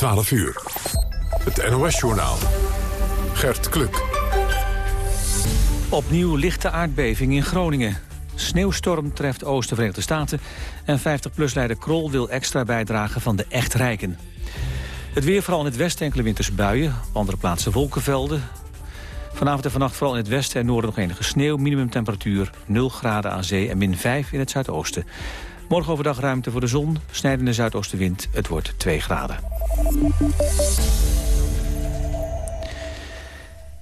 12 uur. Het NOS-journaal. Gert Kluk. Opnieuw lichte aardbeving in Groningen. Sneeuwstorm treft Oosten Verenigde Staten... en 50PLUS-leider Krol wil extra bijdragen van de echt rijken. Het weer vooral in het westen enkele winterse buien. Op andere plaatsen wolkenvelden. Vanavond en vannacht vooral in het westen en noorden nog enige sneeuw. Minimumtemperatuur 0 graden aan zee en min 5 in het zuidoosten. Morgen overdag ruimte voor de zon, snijdende zuidoostenwind. Het wordt 2 graden.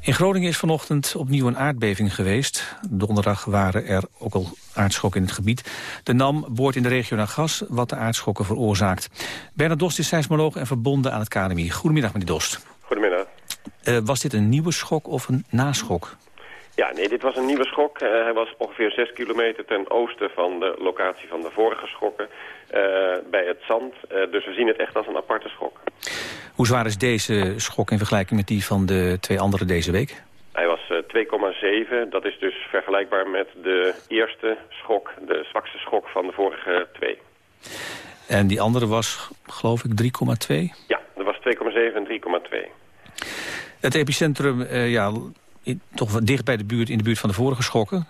In Groningen is vanochtend opnieuw een aardbeving geweest. Donderdag waren er ook al aardschokken in het gebied. De NAM boort in de regio naar gas wat de aardschokken veroorzaakt. Bernard Dost is seismoloog en verbonden aan het KNMI. Goedemiddag, meneer Dost. Goedemiddag. Uh, was dit een nieuwe schok of een naschok? Ja, nee, dit was een nieuwe schok. Uh, hij was ongeveer 6 kilometer ten oosten van de locatie van de vorige schokken uh, bij het zand. dus we zien het echt als een aparte schok. Hoe zwaar is deze schok in vergelijking met die van de twee andere deze week? Hij was 2,7. Dat is dus vergelijkbaar met de eerste schok, de zwakste schok van de vorige twee. En die andere was, geloof ik, 3,2? Ja, dat was 2,7 en 3,2. Het epicentrum, uh, toch dicht bij de buurt, in de buurt van de vorige schokken?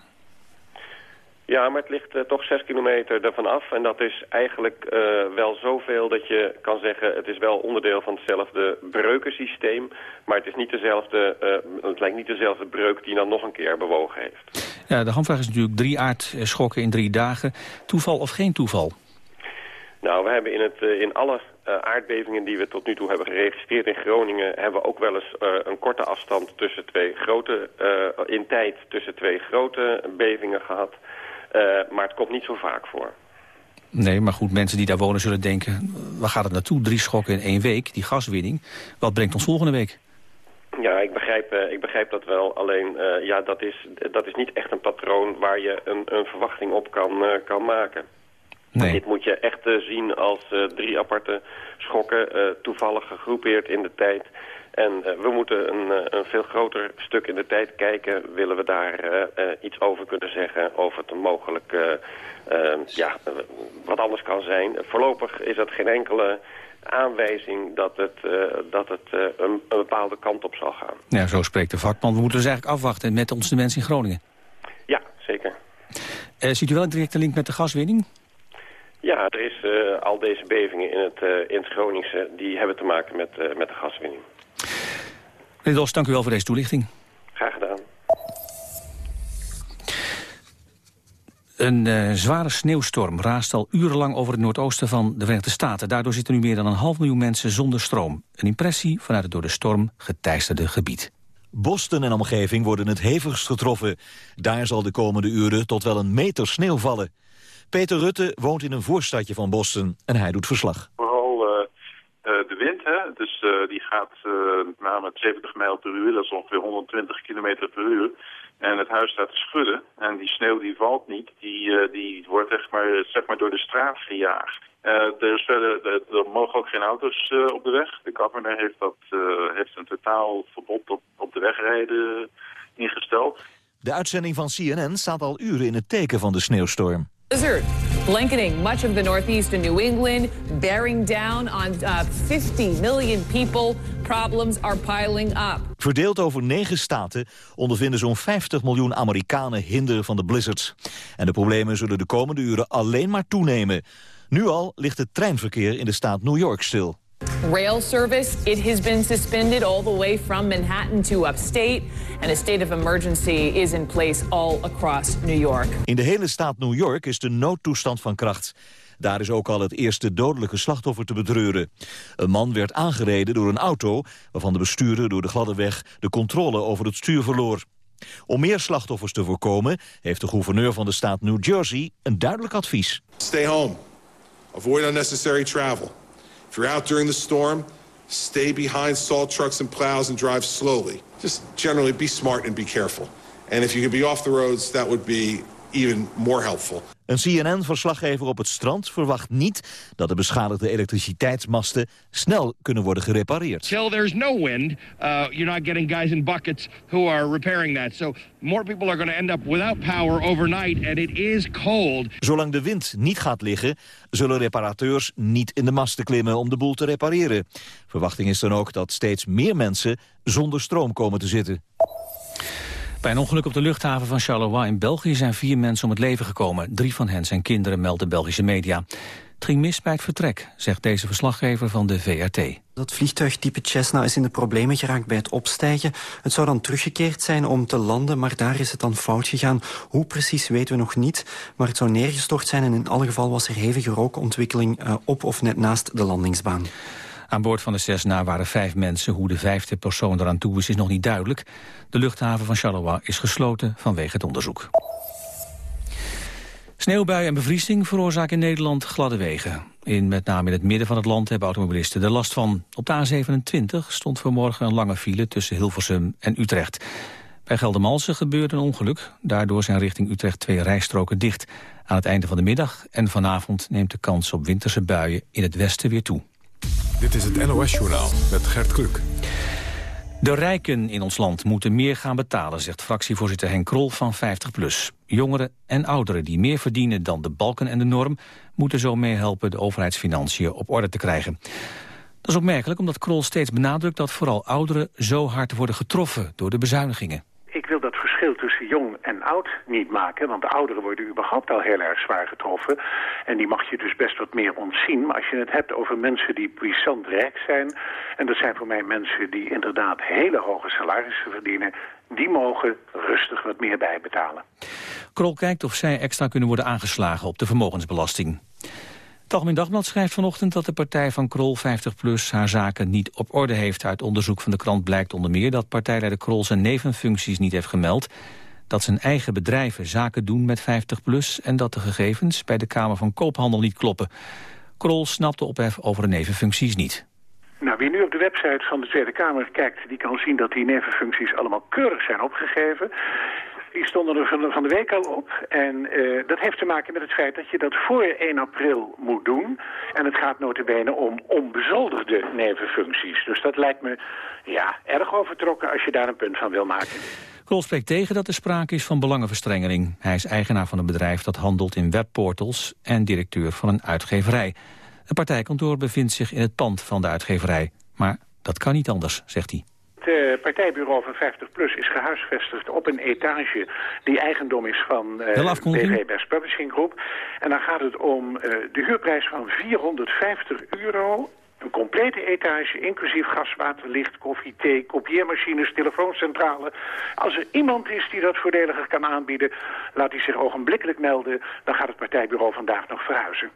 Ja, maar het ligt uh, toch 6 kilometer ervan af. En dat is eigenlijk uh, wel zoveel dat je kan zeggen... het is wel onderdeel van hetzelfde breukensysteem. Maar het, is niet dezelfde, uh, het lijkt niet dezelfde breuk die dan nog een keer bewogen heeft. Ja, de handvraag is natuurlijk drie aardschokken in drie dagen. Toeval of geen toeval? Nou, we hebben in, het, in alle aardbevingen die we tot nu toe hebben geregistreerd in Groningen... hebben we ook wel eens uh, een korte afstand tussen twee grote, uh, in tijd tussen twee grote bevingen gehad. maar het komt niet zo vaak voor. Nee, maar goed, mensen die daar wonen zullen denken... waar gaat het naartoe? Drie schokken in één week, die gaswinning. Wat brengt ons volgende week? Ja, ik begrijp, ik begrijp dat wel. Alleen, ja, dat is, dat is niet echt een patroon waar je een, een verwachting op kan, kan maken. Nee. Dit moet je echt uh, zien als uh, drie aparte schokken, uh, toevallig gegroepeerd in de tijd. En we moeten een, een, veel groter stuk in de tijd kijken. Willen we daar iets over kunnen zeggen, over het mogelijk ja, wat anders kan zijn. Voorlopig is dat geen enkele aanwijzing dat het, dat het een, een, bepaalde kant op zal gaan. Ja, zo spreekt de vakman. We moeten dus eigenlijk afwachten met ons de mensen in Groningen. Ja, zeker. ziet u wel een directe link met de gaswinning? Ja, er is uh, al deze bevingen in het, uh, in het Groningse... die hebben te maken met, uh, met de gaswinning. Meneer Dos, dank u wel voor deze toelichting. Graag gedaan. Een zware sneeuwstorm raast al urenlang over het noordoosten van de Verenigde Staten. Daardoor zitten nu meer dan een half miljoen mensen zonder stroom. Een impressie vanuit het door de storm geteisterde gebied. Boston en omgeving worden het hevigst getroffen. Daar zal de komende uren tot wel een meter sneeuw vallen. Peter Rutte woont in een voorstadje van Boston en hij doet verslag. Vooral uh, de wind, hè? dus uh, die gaat uh, met 70 mijl per uur, dat is ongeveer 120 kilometer per uur. En het huis staat te schudden en die sneeuw die valt niet, die, die wordt echt maar, zeg maar door de straat gejaagd. er, is verder, er mogen ook geen auto's op de weg. De governor heeft, dat, heeft een totaal verbod op, op de wegrijden ingesteld. De uitzending van CNN staat al uren in het teken van de sneeuwstorm. Blizzard blanketing much of the Northeast New England, bearing down on uh, 50 million people. Problems are piling up. Verdeeld over negen staten ondervinden zo'n 50 miljoen Amerikanen hinder van de blizzards. En de problemen zullen de komende uren alleen maar toenemen. Nu al ligt het treinverkeer in de staat New York stil. Rail service, it has been suspended all the way from Manhattan to upstate. And a state of emergency is in place all across New York. In de hele staat New York is de noodtoestand van kracht. Daar is ook al het eerste dodelijke slachtoffer te betreuren. Een man werd aangereden door een auto... waarvan de bestuurder door de gladde weg de controle over het stuur verloor. Om meer slachtoffers te voorkomen... heeft de gouverneur van de staat New Jersey een duidelijk advies. Stay home. Avoid unnecessary travel. If you're out during the storm, stay behind salt trucks and plows and drive slowly. Just generally be smart and be careful. And if you can be off the roads, that would be even more helpful. Een CNN-verslaggever op het strand verwacht niet dat de beschadigde elektriciteitsmasten snel kunnen worden gerepareerd. Till there's no wind, uh, you're not getting guys in buckets who are repairing that. So more people are going to end up without power overnight and it is cold. Zolang de wind niet gaat liggen, zullen reparateurs niet in de masten klimmen om de boel te repareren. Verwachting is dan ook dat steeds meer mensen zonder stroom komen te zitten. Bij een ongeluk op de luchthaven van Charleroi in België zijn vier mensen om het leven gekomen. Drie van hen zijn kinderen, melden Belgische media. Het ging mis bij het vertrek, zegt deze verslaggever van de VRT. Dat vliegtuigtype Cessna is in de problemen geraakt bij het opstijgen. Het zou dan teruggekeerd zijn om te landen, maar daar is het dan fout gegaan. Hoe precies weten we nog niet, maar het zou neergestort zijn... en in alle geval was er hevige rookontwikkeling uh, op of net naast de landingsbaan. Aan boord van de Cessna waren vijf mensen. Hoe de vijfde persoon eraan toe is, is nog niet duidelijk. De luchthaven van Charleroi is gesloten vanwege het onderzoek. Sneeuwbuien en bevriezing veroorzaken in Nederland gladde wegen. In met name in het midden van het land hebben automobilisten er last van. Op de A27 stond vanmorgen een lange file tussen Hilversum en Utrecht. Bij Geldermalsen gebeurde een ongeluk. Daardoor zijn richting Utrecht twee rijstroken dicht. Aan het einde van de middag en vanavond neemt de kans op winterse buien in het westen weer toe. Dit is het NOS-journaal met Gert Kluk. De rijken in ons land moeten meer gaan betalen, zegt fractievoorzitter Henk Krol van 50PLUS. Jongeren en ouderen die meer verdienen dan de balken en de norm... moeten zo meehelpen de overheidsfinanciën op orde te krijgen. Dat is opmerkelijk omdat Krol steeds benadrukt dat vooral ouderen zo hard worden getroffen door de bezuinigingen verschil tussen jong en oud niet maken. Want de ouderen worden überhaupt al heel erg zwaar getroffen. En die mag je dus best wat meer ontzien. Maar als je het hebt over mensen die puissant rijk zijn... en dat zijn voor mij mensen die inderdaad hele hoge salarissen verdienen... die mogen rustig wat meer bijbetalen. Krol kijkt of zij extra kunnen worden aangeslagen op de vermogensbelasting. Het Dagblad schrijft vanochtend dat de partij van Krol 50PLUS haar zaken niet op orde heeft. Uit onderzoek van de krant blijkt onder meer dat partijleider Krol zijn nevenfuncties niet heeft gemeld, dat zijn eigen bedrijven zaken doen met 50PLUS en dat de gegevens bij de Kamer van Koophandel niet kloppen. Krol snapt de ophef over de nevenfuncties niet. Nou, wie nu op de website van de Tweede Kamer kijkt... die kan zien dat die nevenfuncties allemaal keurig zijn opgegeven. Die stonden er van de week al op. En uh, dat heeft te maken met het feit dat je dat voor 1 april moet doen. En het gaat notabene om onbezoldigde nevenfuncties. Dus dat lijkt me ja, erg overtrokken als je daar een punt van wil maken. Krol spreekt tegen dat er sprake is van belangenverstrengeling. Hij is eigenaar van een bedrijf dat handelt in webportals... en directeur van een uitgeverij. Het partijkantoor bevindt zich in het pand van de uitgeverij. Maar dat kan niet anders, zegt hij. Het uh, partijbureau van 50PLUS is gehuisvestigd op een etage die eigendom is van uh, BV Best Publishing Group. En dan gaat het om uh, de huurprijs van 450 euro een complete etage, inclusief gas, water, licht, koffie, thee, kopieermachines, telefooncentrale. Als er iemand is die dat voordeliger kan aanbieden, laat hij zich ogenblikkelijk melden. Dan gaat het partijbureau vandaag nog verhuizen.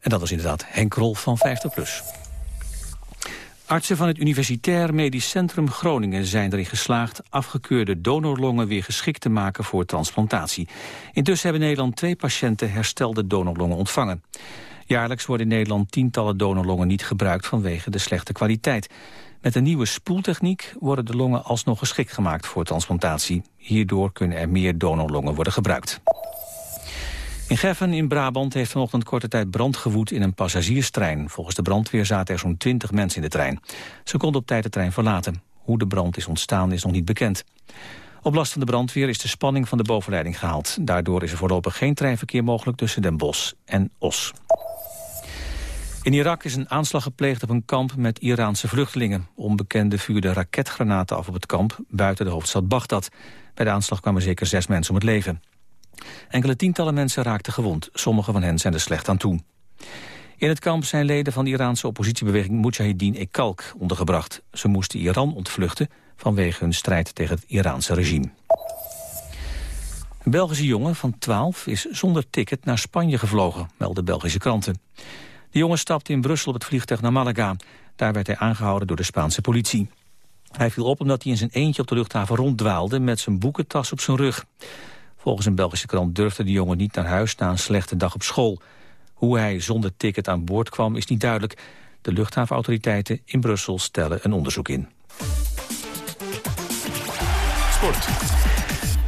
En dat is inderdaad Henk Rol van 50PLUS. Artsen van het Universitair Medisch Centrum Groningen zijn erin geslaagd afgekeurde donorlongen weer geschikt te maken voor transplantatie. Intussen hebben Nederland twee patiënten herstelde donorlongen ontvangen. Jaarlijks worden in Nederland tientallen donorlongen niet gebruikt vanwege de slechte kwaliteit. Met een nieuwe spoeltechniek worden de longen alsnog geschikt gemaakt voor transplantatie. Hierdoor kunnen er meer donorlongen worden gebruikt. In Geffen in Brabant heeft vanochtend korte tijd brand gewoed in een passagierstrein. Volgens de brandweer zaten er zo'n 20 mensen in de trein. Ze konden op tijd de trein verlaten. Hoe de brand is ontstaan is nog niet bekend. Op last van de brandweer is de spanning van de bovenleiding gehaald. Daardoor is er voorlopig geen treinverkeer mogelijk tussen Den Bosch en Os. In Irak is een aanslag gepleegd op een kamp met Iraanse vluchtelingen. Onbekenden vuurden raketgranaten af op het kamp buiten de hoofdstad Bagdad. Bij de aanslag kwamen zeker zes mensen om het leven. Enkele tientallen mensen raakten gewond. Sommige van hen zijn er slecht aan toe. In het kamp zijn leden van de Iraanse oppositiebeweging Mujahideen Ekalk ondergebracht. Ze moesten Iran ontvluchten vanwege hun strijd tegen het Iraanse regime. Een Belgische jongen van 12 is zonder ticket naar Spanje gevlogen, melden Belgische kranten. De jongen stapte in Brussel op het vliegtuig naar Malaga. Daar werd hij aangehouden door de Spaanse politie. Hij viel op omdat hij in zijn eentje op de luchthaven ronddwaalde met zijn boekentas op zijn rug. Volgens een Belgische krant durfde de jongen niet naar huis na een slechte dag op school. Hoe hij zonder ticket aan boord kwam is niet duidelijk. De luchthavenautoriteiten in Brussel stellen een onderzoek in. Sport.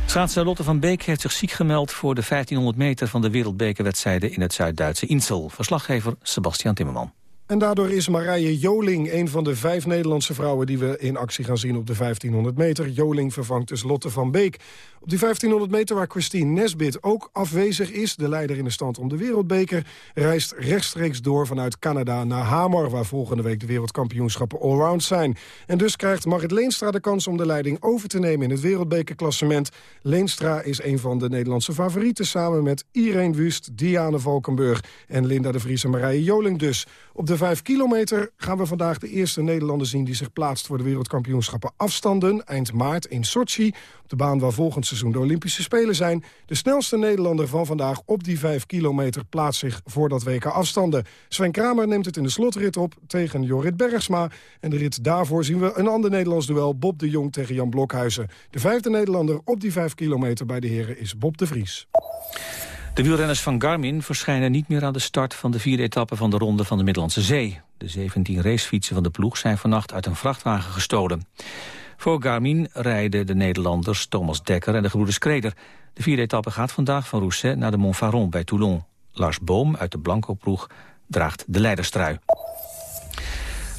Schaatser Lotte van Beek heeft zich ziek gemeld voor de 1500 meter van de wereldbekerwedstrijden in het Zuid-Duitse Insel. Verslaggever Sebastian Timmerman. En daardoor is Marije Joling een van de vijf Nederlandse vrouwen... die we in actie gaan zien op de 1500 meter. Joling vervangt dus Lotte van Beek. Op die 1500 meter waar Christine Nesbit ook afwezig is... de leider in de stand om de wereldbeker... reist rechtstreeks door vanuit Canada naar Hamar... waar volgende week de wereldkampioenschappen allround zijn. En dus krijgt Marit Leenstra de kans om de leiding over te nemen... in het wereldbekerklassement. Leenstra is een van de Nederlandse favorieten... samen met Irene Wust, Diane Valkenburg en Linda de Vries en Marije Joling dus. Op de 5 kilometer gaan we vandaag de eerste Nederlander zien... die zich plaatst voor de wereldkampioenschappen afstanden... eind maart in Sochi, op de baan waar volgend seizoen de Olympische Spelen zijn. De snelste Nederlander van vandaag op die 5 kilometer... plaatst zich voor dat WK afstanden. Sven Kramer neemt het in de slotrit op tegen Jorrit Bergsma. En de rit daarvoor zien we een ander Nederlands duel... Bob de Jong tegen Jan Blokhuizen. De vijfde Nederlander op die 5 kilometer bij de heren is Bob de Vries. De wielrenners van Garmin verschijnen niet meer aan de start van de vierde etappe van de Ronde van de Middellandse Zee. De 17 racefietsen van de ploeg zijn vannacht uit een vrachtwagen gestolen. Voor Garmin rijden de Nederlanders Thomas Dekker en de gebroeders Kreder. De vierde etappe gaat vandaag van Rousset naar de Montfaron bij Toulon. Lars Boom uit de Blanco-ploeg draagt de leiderstrui.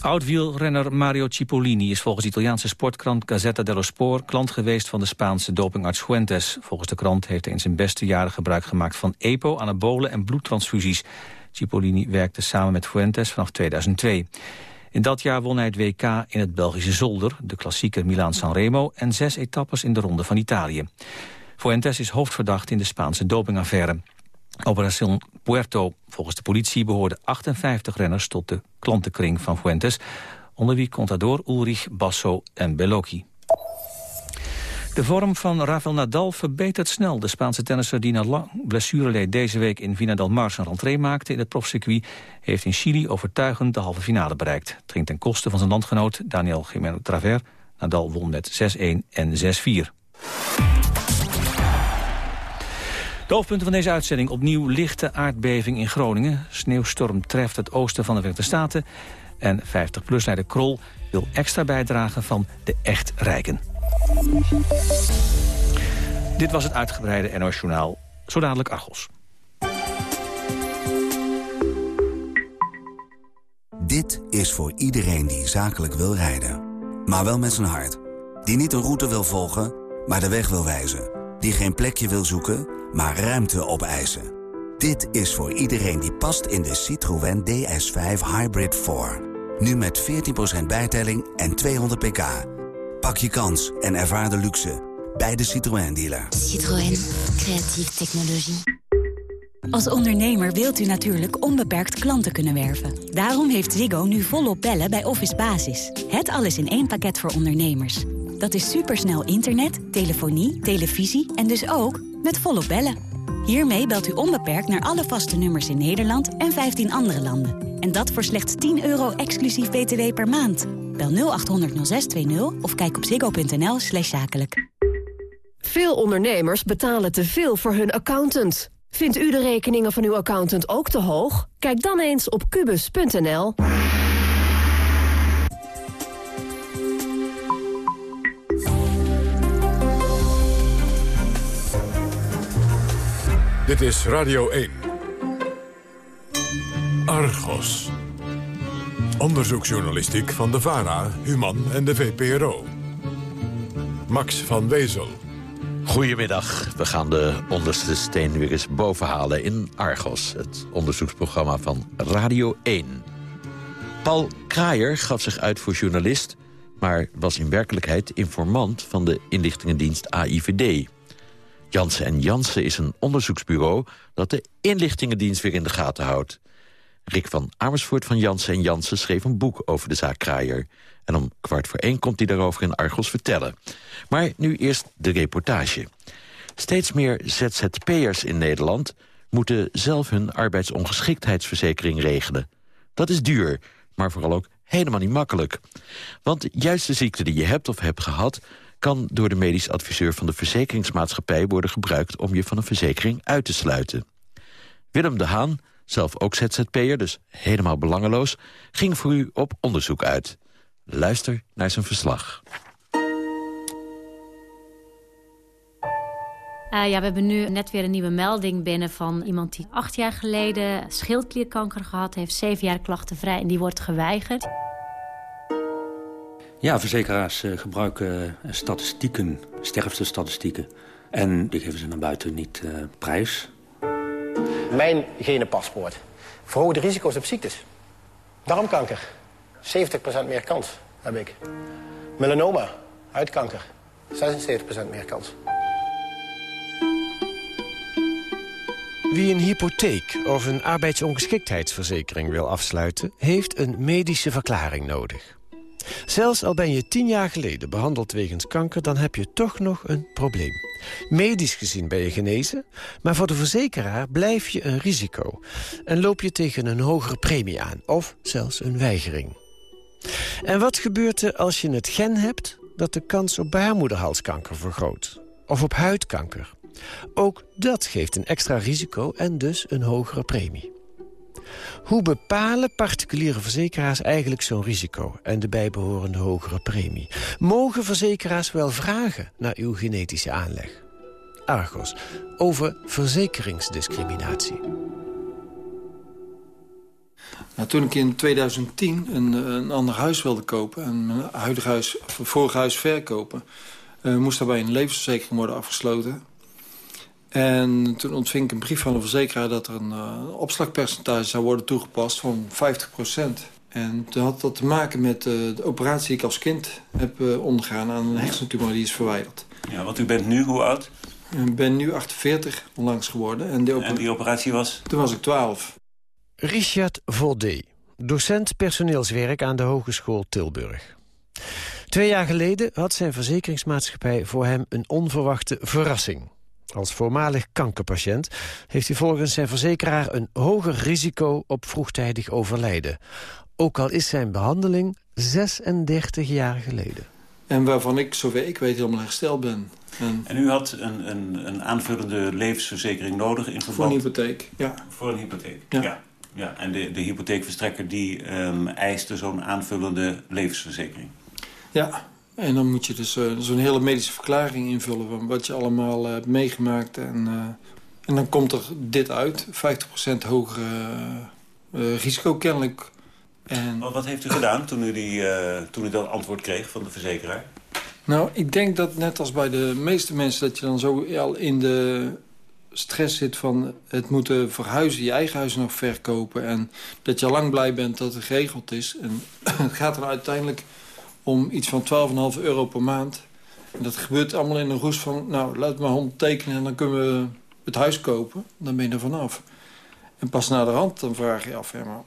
Oud-wielrenner Mario Cipollini is volgens Italiaanse sportkrant Gazzetta dello Sport klant geweest van de Spaanse dopingarts Fuentes. Volgens de krant heeft hij in zijn beste jaren gebruik gemaakt van EPO, anabolen en bloedtransfusies. Cipollini werkte samen met Fuentes vanaf 2002. In dat jaar won hij het WK in het Belgische Zolder, de klassieker Milaan-San Remo en zes etappes in de Ronde van Italië. Fuentes is hoofdverdacht in de Spaanse dopingaffaire. Operación Puerto. Volgens de politie behoorden 58 renners tot de klantenkring van Fuentes, onder wie Contador, Ulrich, Basso en Bellocchi. De vorm van Rafael Nadal verbetert snel. De Spaanse tennisser die na lang blessure leed deze week in Vina del Mar zijn maakte in het profcircuit, heeft in Chili overtuigend de halve finale bereikt. Het ging ten koste van zijn landgenoot Daniel Jimeno Traver. Nadal won met 6-1 en 6-4. De hoofdpunten van deze uitzending. Opnieuw lichte aardbeving in Groningen. Sneeuwstorm treft het oosten van de Verenigde Staten. En 50PLUS-leider Krol wil extra bijdragen van de echt rijken. Dit was het uitgebreide NOS Journaal. Zo dadelijk Argos. Dit is voor iedereen die zakelijk wil rijden. Maar wel met zijn hart. Die niet een route wil volgen, maar de weg wil wijzen. Die geen plekje wil zoeken maar ruimte opeisen. Dit is voor iedereen die past in de Citroën DS5 Hybrid 4. Nu met 14% bijtelling en 200 pk. Pak je kans en ervaar de luxe bij de Citroën dealer. Citroën, creatieve technologie. Als ondernemer wilt u natuurlijk onbeperkt klanten kunnen werven. Daarom heeft Ziggo nu volop bellen bij Office Basis. Het alles in één pakket voor ondernemers. Dat is supersnel internet, telefonie, televisie en dus ook met volop bellen. Hiermee belt u onbeperkt naar alle vaste nummers in Nederland en 15 andere landen. En dat voor slechts 10 euro exclusief btw per maand. Bel 0800 0620 of kijk op ziggo.nl slash zakelijk. Veel ondernemers betalen te veel voor hun accountant. Vindt u de rekeningen van uw accountant ook te hoog? Kijk dan eens op kubus.nl. Dit is Radio 1. Argos. Onderzoeksjournalistiek van de VARA, Human en de VPRO. Max van Wezel. Goedemiddag. We gaan de onderste steen weer eens bovenhalen in Argos. Het onderzoeksprogramma van Radio 1. Paul Kraaier gaf zich uit voor journalist... maar was in werkelijkheid informant van de inlichtingendienst AIVD... Jansen en Jansen is een onderzoeksbureau... dat de inlichtingendienst weer in de gaten houdt. Rick van Amersfoort van Jansen en Jansen schreef een boek over de zaak Kraaier. En om kwart voor één komt hij daarover in Argos vertellen. Maar nu eerst de reportage. Steeds meer ZZP'ers in Nederland moeten zelf hun arbeidsongeschiktheidsverzekering regelen. Dat is duur, maar vooral ook helemaal niet makkelijk. Want juist de ziekte die je hebt of hebt gehad kan door de medisch adviseur van de verzekeringsmaatschappij worden gebruikt om je van een verzekering uit te sluiten. Willem de Haan, zelf ook ZZP'er, dus helemaal belangeloos, ging voor u op onderzoek uit. Luister naar zijn verslag. ja, we hebben nu net weer een nieuwe melding binnen van iemand die acht jaar geleden schildklierkanker gehad heeft. Zeven jaar klachtenvrij en die wordt geweigerd. Ja, verzekeraars gebruiken statistieken, sterfte-statistieken. En die geven ze naar buiten niet prijs. Mijn genenpaspoort verhoogt de risico's op ziektes. Darmkanker, 70% meer kans heb ik. Melanoma, huidkanker, 76% meer kans. Wie een hypotheek of een arbeidsongeschiktheidsverzekering wil afsluiten... heeft een medische verklaring nodig. Zelfs al ben je tien jaar geleden behandeld wegens kanker... dan heb je toch nog een probleem. Medisch gezien ben je genezen, maar voor de verzekeraar blijf je een risico. En loop je tegen een hogere premie aan, of zelfs een weigering. En wat gebeurt er als je het gen hebt dat de kans op baarmoederhalskanker vergroot? Of op huidkanker? Ook dat geeft een extra risico en dus een hogere premie. Hoe bepalen particuliere verzekeraars eigenlijk zo'n risico... en de bijbehorende hogere premie? Mogen verzekeraars wel vragen naar uw genetische aanleg? Argos, over verzekeringsdiscriminatie. Nou, toen ik in 2010 een, een ander huis wilde kopen... en mijn huidig huis, vorig huis verkopen... Uh, moest daarbij een levensverzekering worden afgesloten. En toen ontving ik een brief van de verzekeraar... dat er een uh, opslagpercentage zou worden toegepast van 50% En toen had dat te maken met uh, de operatie die ik als kind heb uh, ondergaan... aan een hersentumor die is verwijderd. Ja, want u bent nu hoe oud? Ik ben nu 48 onlangs geworden. En, en die operatie was? Toen was ik 12. Richard Voldé, docent personeelswerk aan de Hogeschool Tilburg. Twee jaar geleden had zijn verzekeringsmaatschappij voor hem een onverwachte verrassing. Als voormalig kankerpatiënt heeft hij volgens zijn verzekeraar een hoger risico op vroegtijdig overlijden. Ook al is zijn behandeling 36 jaar geleden. En waarvan ik, zover ik weet, helemaal hersteld ben. En, en u had een, een, een, aanvullende levensverzekering nodig in verband... Voor een hypotheek, ja. Voor een hypotheek, ja. ja. En de, de hypotheekverstrekker die um, eiste zo'n aanvullende levensverzekering. Ja, en dan moet je dus uh, zo'n hele medische verklaring invullen... van wat je allemaal hebt meegemaakt. En, uh, en dan komt er dit uit, 50% hoger risico kennelijk. En... Wat heeft u gedaan toen u, die, toen u dat antwoord kreeg van de verzekeraar? Nou, ik denk dat net als bij de meeste mensen... dat je dan zo al in de stress zit van het moeten verhuizen... je eigen huis nog verkopen... en dat je al lang blij bent dat het geregeld is. En het gaat er uiteindelijk om iets van 12,5 euro per maand. En dat gebeurt allemaal in een roes van... nou, laat maar hond tekenen en dan kunnen we het huis kopen. Dan ben je er vanaf. En pas na de hand dan vraag je af... Ja, maar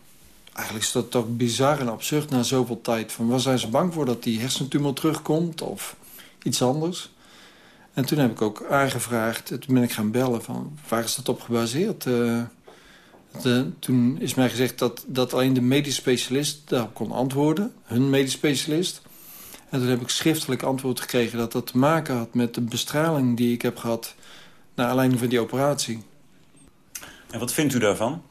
eigenlijk is dat toch bizar en absurd na zoveel tijd. Van, waar zijn ze bang voor dat die hersentumor terugkomt of iets anders? En toen heb ik ook aangevraagd, toen ben ik gaan bellen... van waar is dat op gebaseerd? De, toen is mij gezegd dat, dat alleen de medisch specialist daarop kon antwoorden. Hun medisch specialist. En toen heb ik schriftelijk antwoord gekregen dat dat te maken had met de bestraling die ik heb gehad... naar aanleiding van die operatie. En wat vindt u daarvan?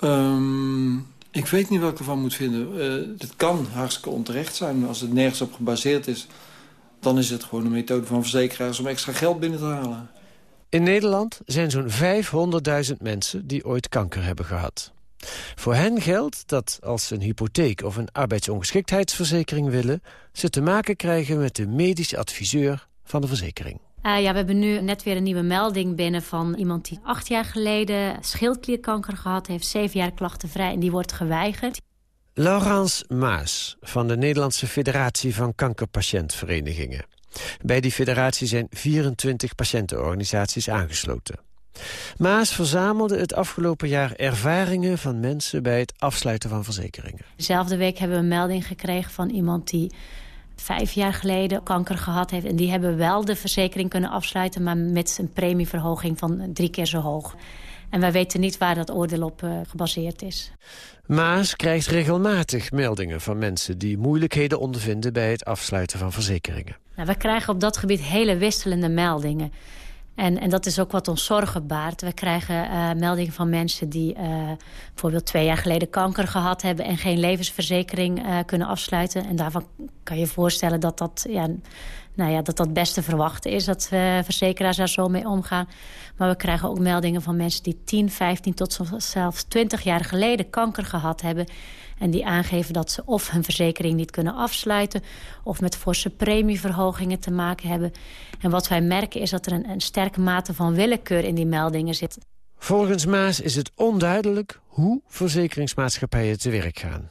Um, ik weet niet wat ik ervan moet vinden. Uh, het kan hartstikke onterecht zijn. Als het nergens op gebaseerd is... dan is het gewoon een methode van verzekeraars om extra geld binnen te halen. In Nederland zijn zo'n 500.000 mensen die ooit kanker hebben gehad. Voor hen geldt dat als ze een hypotheek of een arbeidsongeschiktheidsverzekering willen... ze te maken krijgen met de medische adviseur van de verzekering. Uh, ja, we hebben nu net weer een nieuwe melding binnen van iemand die acht jaar geleden schildklierkanker gehad heeft. Zeven jaar klachtenvrij en die wordt geweigerd. Laurence Maas van de Nederlandse Federatie van Kankerpatiëntverenigingen. Bij die federatie zijn 24 patiëntenorganisaties aangesloten. Maas verzamelde het afgelopen jaar ervaringen van mensen bij het afsluiten van verzekeringen. Dezelfde week hebben we een melding gekregen van iemand die vijf jaar geleden kanker gehad heeft. En die hebben wel de verzekering kunnen afsluiten... maar met een premieverhoging van drie keer zo hoog. En wij weten niet waar dat oordeel op uh, gebaseerd is. Maas krijgt regelmatig meldingen van mensen... die moeilijkheden ondervinden bij het afsluiten van verzekeringen. Nou, we krijgen op dat gebied hele wisselende meldingen. En, en dat is ook wat ons zorgen baart. We krijgen uh, meldingen van mensen die uh, bijvoorbeeld twee jaar geleden kanker gehad hebben... en geen levensverzekering uh, kunnen afsluiten. En daarvan kan je voorstellen dat dat, ja, nou ja, dat dat best te verwachten is... dat verzekeraars daar zo mee omgaan. Maar we krijgen ook meldingen van mensen die 10, 15 tot zelfs 20 jaar geleden kanker gehad hebben... En die aangeven dat ze of hun verzekering niet kunnen afsluiten... of met forse premieverhogingen te maken hebben. En wat wij merken is dat er een, een sterke mate van willekeur in die meldingen zit. Volgens Maas is het onduidelijk hoe verzekeringsmaatschappijen te werk gaan.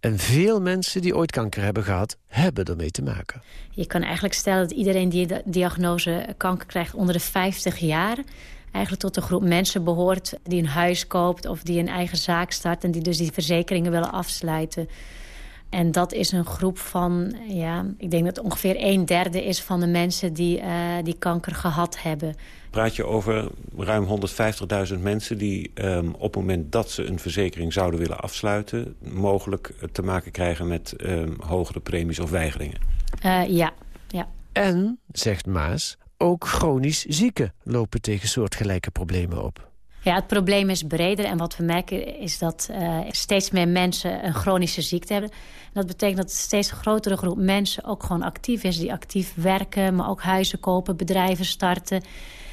En veel mensen die ooit kanker hebben gehad, hebben ermee te maken. Je kan eigenlijk stellen dat iedereen die de diagnose kanker krijgt onder de 50 jaar eigenlijk tot een groep mensen behoort die een huis koopt of die een eigen zaak start en die dus die verzekeringen willen afsluiten. En dat is een groep van, ja, ik denk dat ongeveer een derde is van de mensen die, uh, die kanker gehad hebben. Praat je over ruim 150.000 mensen die um, op het moment dat ze een verzekering zouden willen afsluiten... mogelijk te maken krijgen met um, hogere premies of weigeringen? Uh, ja, ja. En, zegt Maas, ook chronisch zieken lopen tegen soortgelijke problemen op. Ja, het probleem is breder en wat we merken is dat uh, steeds meer mensen een chronische ziekte hebben. En dat betekent dat een steeds grotere groep mensen ook gewoon actief is. Die actief werken, maar ook huizen kopen, bedrijven starten.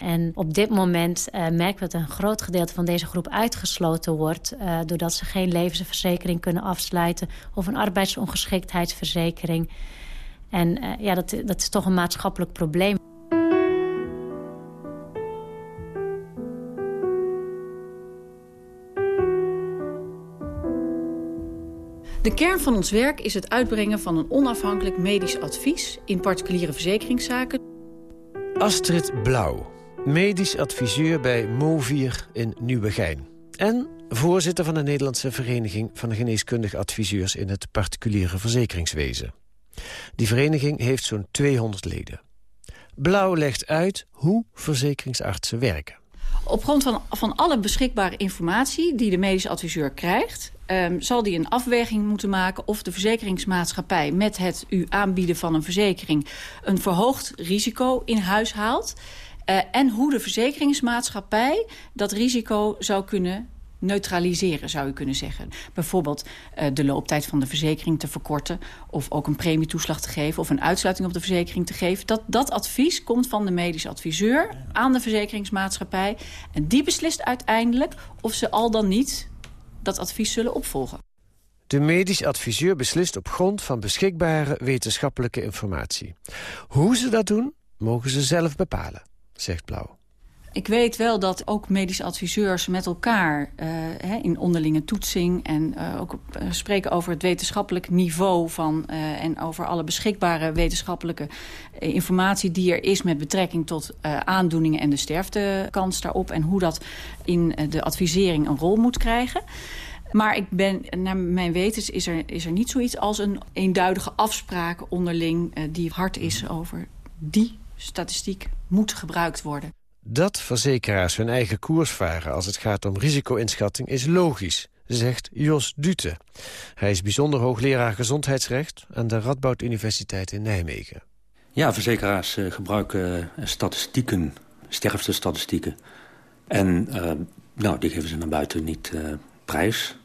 En op dit moment uh, merken we dat een groot gedeelte van deze groep uitgesloten wordt... Uh, doordat ze geen levensverzekering kunnen afsluiten... of een arbeidsongeschiktheidsverzekering. En ja, dat, dat is toch een maatschappelijk probleem. De kern van ons werk is het uitbrengen van een onafhankelijk medisch advies... in particuliere verzekeringszaken. Astrid Blauw, medisch adviseur bij Movier in Nieuwegein. En voorzitter van de Nederlandse Vereniging van Geneeskundig Adviseurs... in het particuliere verzekeringswezen. Die vereniging heeft zo'n 200 leden. Blauw legt uit hoe verzekeringsartsen werken. Op grond van, van alle beschikbare informatie die de medisch adviseur krijgt... Um, zal die een afweging moeten maken of de verzekeringsmaatschappij... met het u aanbieden van een verzekering een verhoogd risico in huis haalt... Uh, en hoe de verzekeringsmaatschappij dat risico zou kunnen neutraliseren, zou je kunnen zeggen. Bijvoorbeeld uh, de looptijd van de verzekering te verkorten... of ook een premietoeslag te geven of een uitsluiting op de verzekering te geven. Dat, dat advies komt van de medisch adviseur aan de verzekeringsmaatschappij. En die beslist uiteindelijk of ze al dan niet dat advies zullen opvolgen. De medisch adviseur beslist op grond van beschikbare wetenschappelijke informatie. Hoe ze dat doen, mogen ze zelf bepalen, zegt Blauw. Ik weet wel dat ook medische adviseurs met elkaar uh, in onderlinge toetsing... en uh, ook uh, spreken over het wetenschappelijk niveau van... en over alle beschikbare wetenschappelijke informatie die er is... met betrekking tot aandoeningen en de sterftekans daarop... en hoe dat in de advisering een rol moet krijgen. Maar ik ben, naar mijn weten is er, is er niet zoiets als een eenduidige afspraak onderling... die hard is over die statistiek moet gebruikt worden. Dat verzekeraars hun eigen koers varen als het gaat om risico-inschatting is logisch, zegt Jos Dute. Hij is bijzonder hoogleraar gezondheidsrecht aan de Radboud Universiteit in Nijmegen. Ja, verzekeraars uh, gebruiken uh, statistieken, sterftestatistieken. En uh, nou, die geven ze naar buiten niet prijs.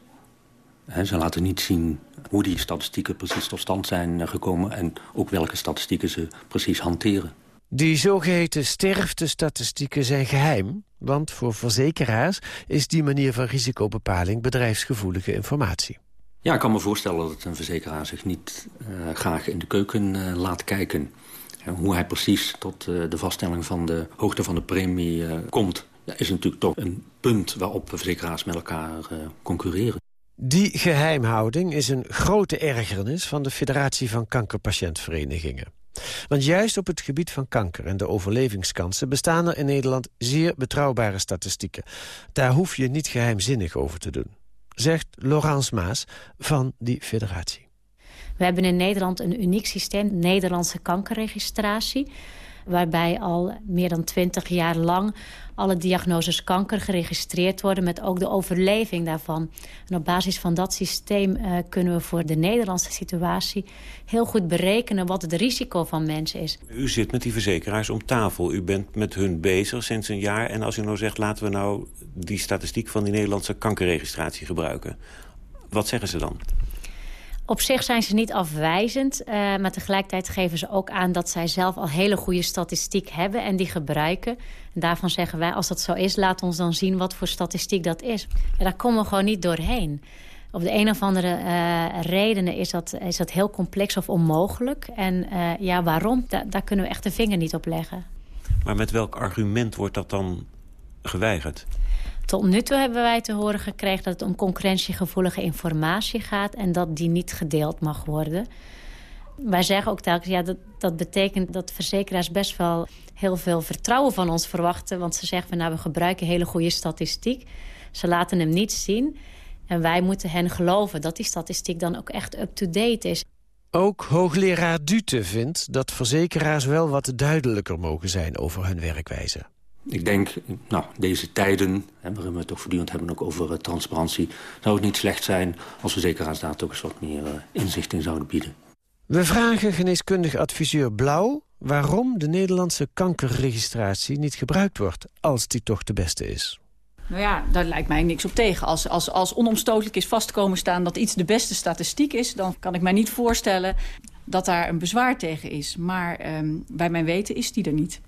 Ze laten niet zien hoe die statistieken precies tot stand zijn gekomen... en ook welke statistieken ze precies hanteren. Die zogeheten sterftestatistieken zijn geheim... want voor verzekeraars is die manier van risicobepaling bedrijfsgevoelige informatie. Ja, ik kan me voorstellen dat een verzekeraar zich niet uh, graag in de keuken uh, laat kijken. En hoe hij precies tot uh, de vaststelling van de hoogte van de premie komt... Ja, is natuurlijk toch een punt waarop verzekeraars met elkaar concurreren. Die geheimhouding is een grote ergernis van de Federatie van Kankerpatiëntverenigingen. Want juist op het gebied van kanker en de overlevingskansen... bestaan er in Nederland zeer betrouwbare statistieken. Daar hoef je niet geheimzinnig over te doen. Zegt Laurence Maas van die federatie. We hebben in Nederland een uniek systeem, Nederlandse kankerregistratie... Waarbij al meer dan twintig jaar lang alle diagnoses kanker geregistreerd worden... met ook de overleving daarvan. En op basis van dat systeem uh, kunnen we voor de Nederlandse situatie... heel goed berekenen wat het risico van mensen is. U zit met die verzekeraars om tafel. U bent met hun bezig sinds een jaar. En als u nou zegt, laten we nou die statistiek van die Nederlandse kankerregistratie gebruiken. Wat zeggen ze dan? Op zich zijn ze niet afwijzend, uh, maar tegelijkertijd geven ze ook aan... dat zij zelf al hele goede statistiek hebben en die gebruiken. En daarvan zeggen wij, als dat zo is, laat ons dan zien wat voor statistiek dat is. En daar komen we gewoon niet doorheen. Op de een of andere uh, redenen is dat, is dat heel complex of onmogelijk. En uh, ja, waarom? Da daar kunnen we echt de vinger niet op leggen. Maar met welk argument wordt dat dan geweigerd? Tot nu toe hebben wij te horen gekregen dat het om concurrentiegevoelige informatie gaat... en dat die niet gedeeld mag worden. Wij zeggen ook telkens, ja, dat, dat betekent dat verzekeraars best wel heel veel vertrouwen van ons verwachten. Want ze zeggen, nou, we gebruiken hele goede statistiek. Ze laten hem niet zien. En wij moeten hen geloven dat die statistiek dan ook echt up-to-date is. Ook hoogleraar Dute vindt dat verzekeraars wel wat duidelijker mogen zijn over hun werkwijze. Ik denk, nou, deze tijden, hè, waarin we het ook voortdurend hebben ook over uh, transparantie... zou het niet slecht zijn als verzekeraars daar toch eens wat meer uh, inzicht in zouden bieden. We vragen geneeskundig adviseur Blauw... waarom de Nederlandse kankerregistratie niet gebruikt wordt... als die toch de beste is. Nou ja, daar lijkt mij niks op tegen. Als, als, als onomstotelijk is vastkomen staan dat iets de beste statistiek is... dan kan ik mij niet voorstellen dat daar een bezwaar tegen is. Maar um, bij mijn weten is die er niet.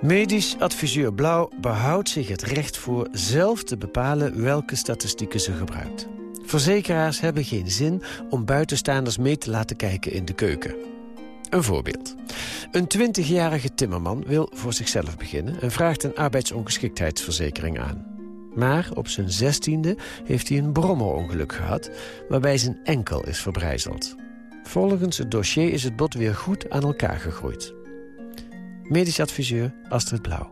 Medisch adviseur Blauw behoudt zich het recht voor zelf te bepalen welke statistieken ze gebruikt. Verzekeraars hebben geen zin om buitenstaanders mee te laten kijken in de keuken. Een voorbeeld. Een 20-jarige timmerman wil voor zichzelf beginnen... en vraagt een arbeidsongeschiktheidsverzekering aan. Maar op zijn zestiende heeft hij een brommerongeluk gehad... waarbij zijn enkel is verbrijzeld. Volgens het dossier is het bot weer goed aan elkaar gegroeid. Medisch adviseur Astrid Blauw.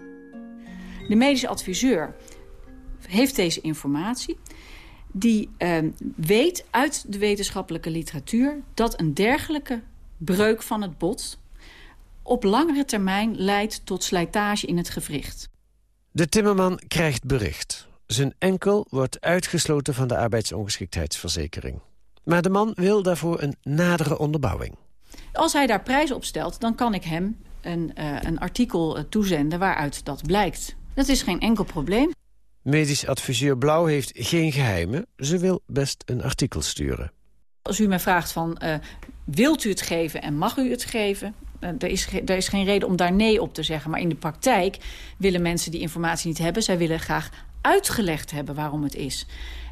De medisch adviseur heeft deze informatie. Die uh, weet uit de wetenschappelijke literatuur... dat een dergelijke breuk van het bot... op langere termijn leidt tot slijtage in het gewricht. De timmerman krijgt bericht. Zijn enkel wordt uitgesloten van de arbeidsongeschiktheidsverzekering. Maar de man wil daarvoor een nadere onderbouwing. Als hij daar prijs op stelt, dan kan ik hem een, uh, een artikel uh, toezenden waaruit dat blijkt. Dat is geen enkel probleem. Medisch adviseur Blauw heeft geen geheimen. Ze wil best een artikel sturen. Als u mij vraagt van, uh, wilt u het geven en mag u het geven... er, is er is geen reden om daar nee op te zeggen. Maar in de praktijk willen mensen die informatie niet hebben. Zij willen graag uitgelegd hebben waarom het is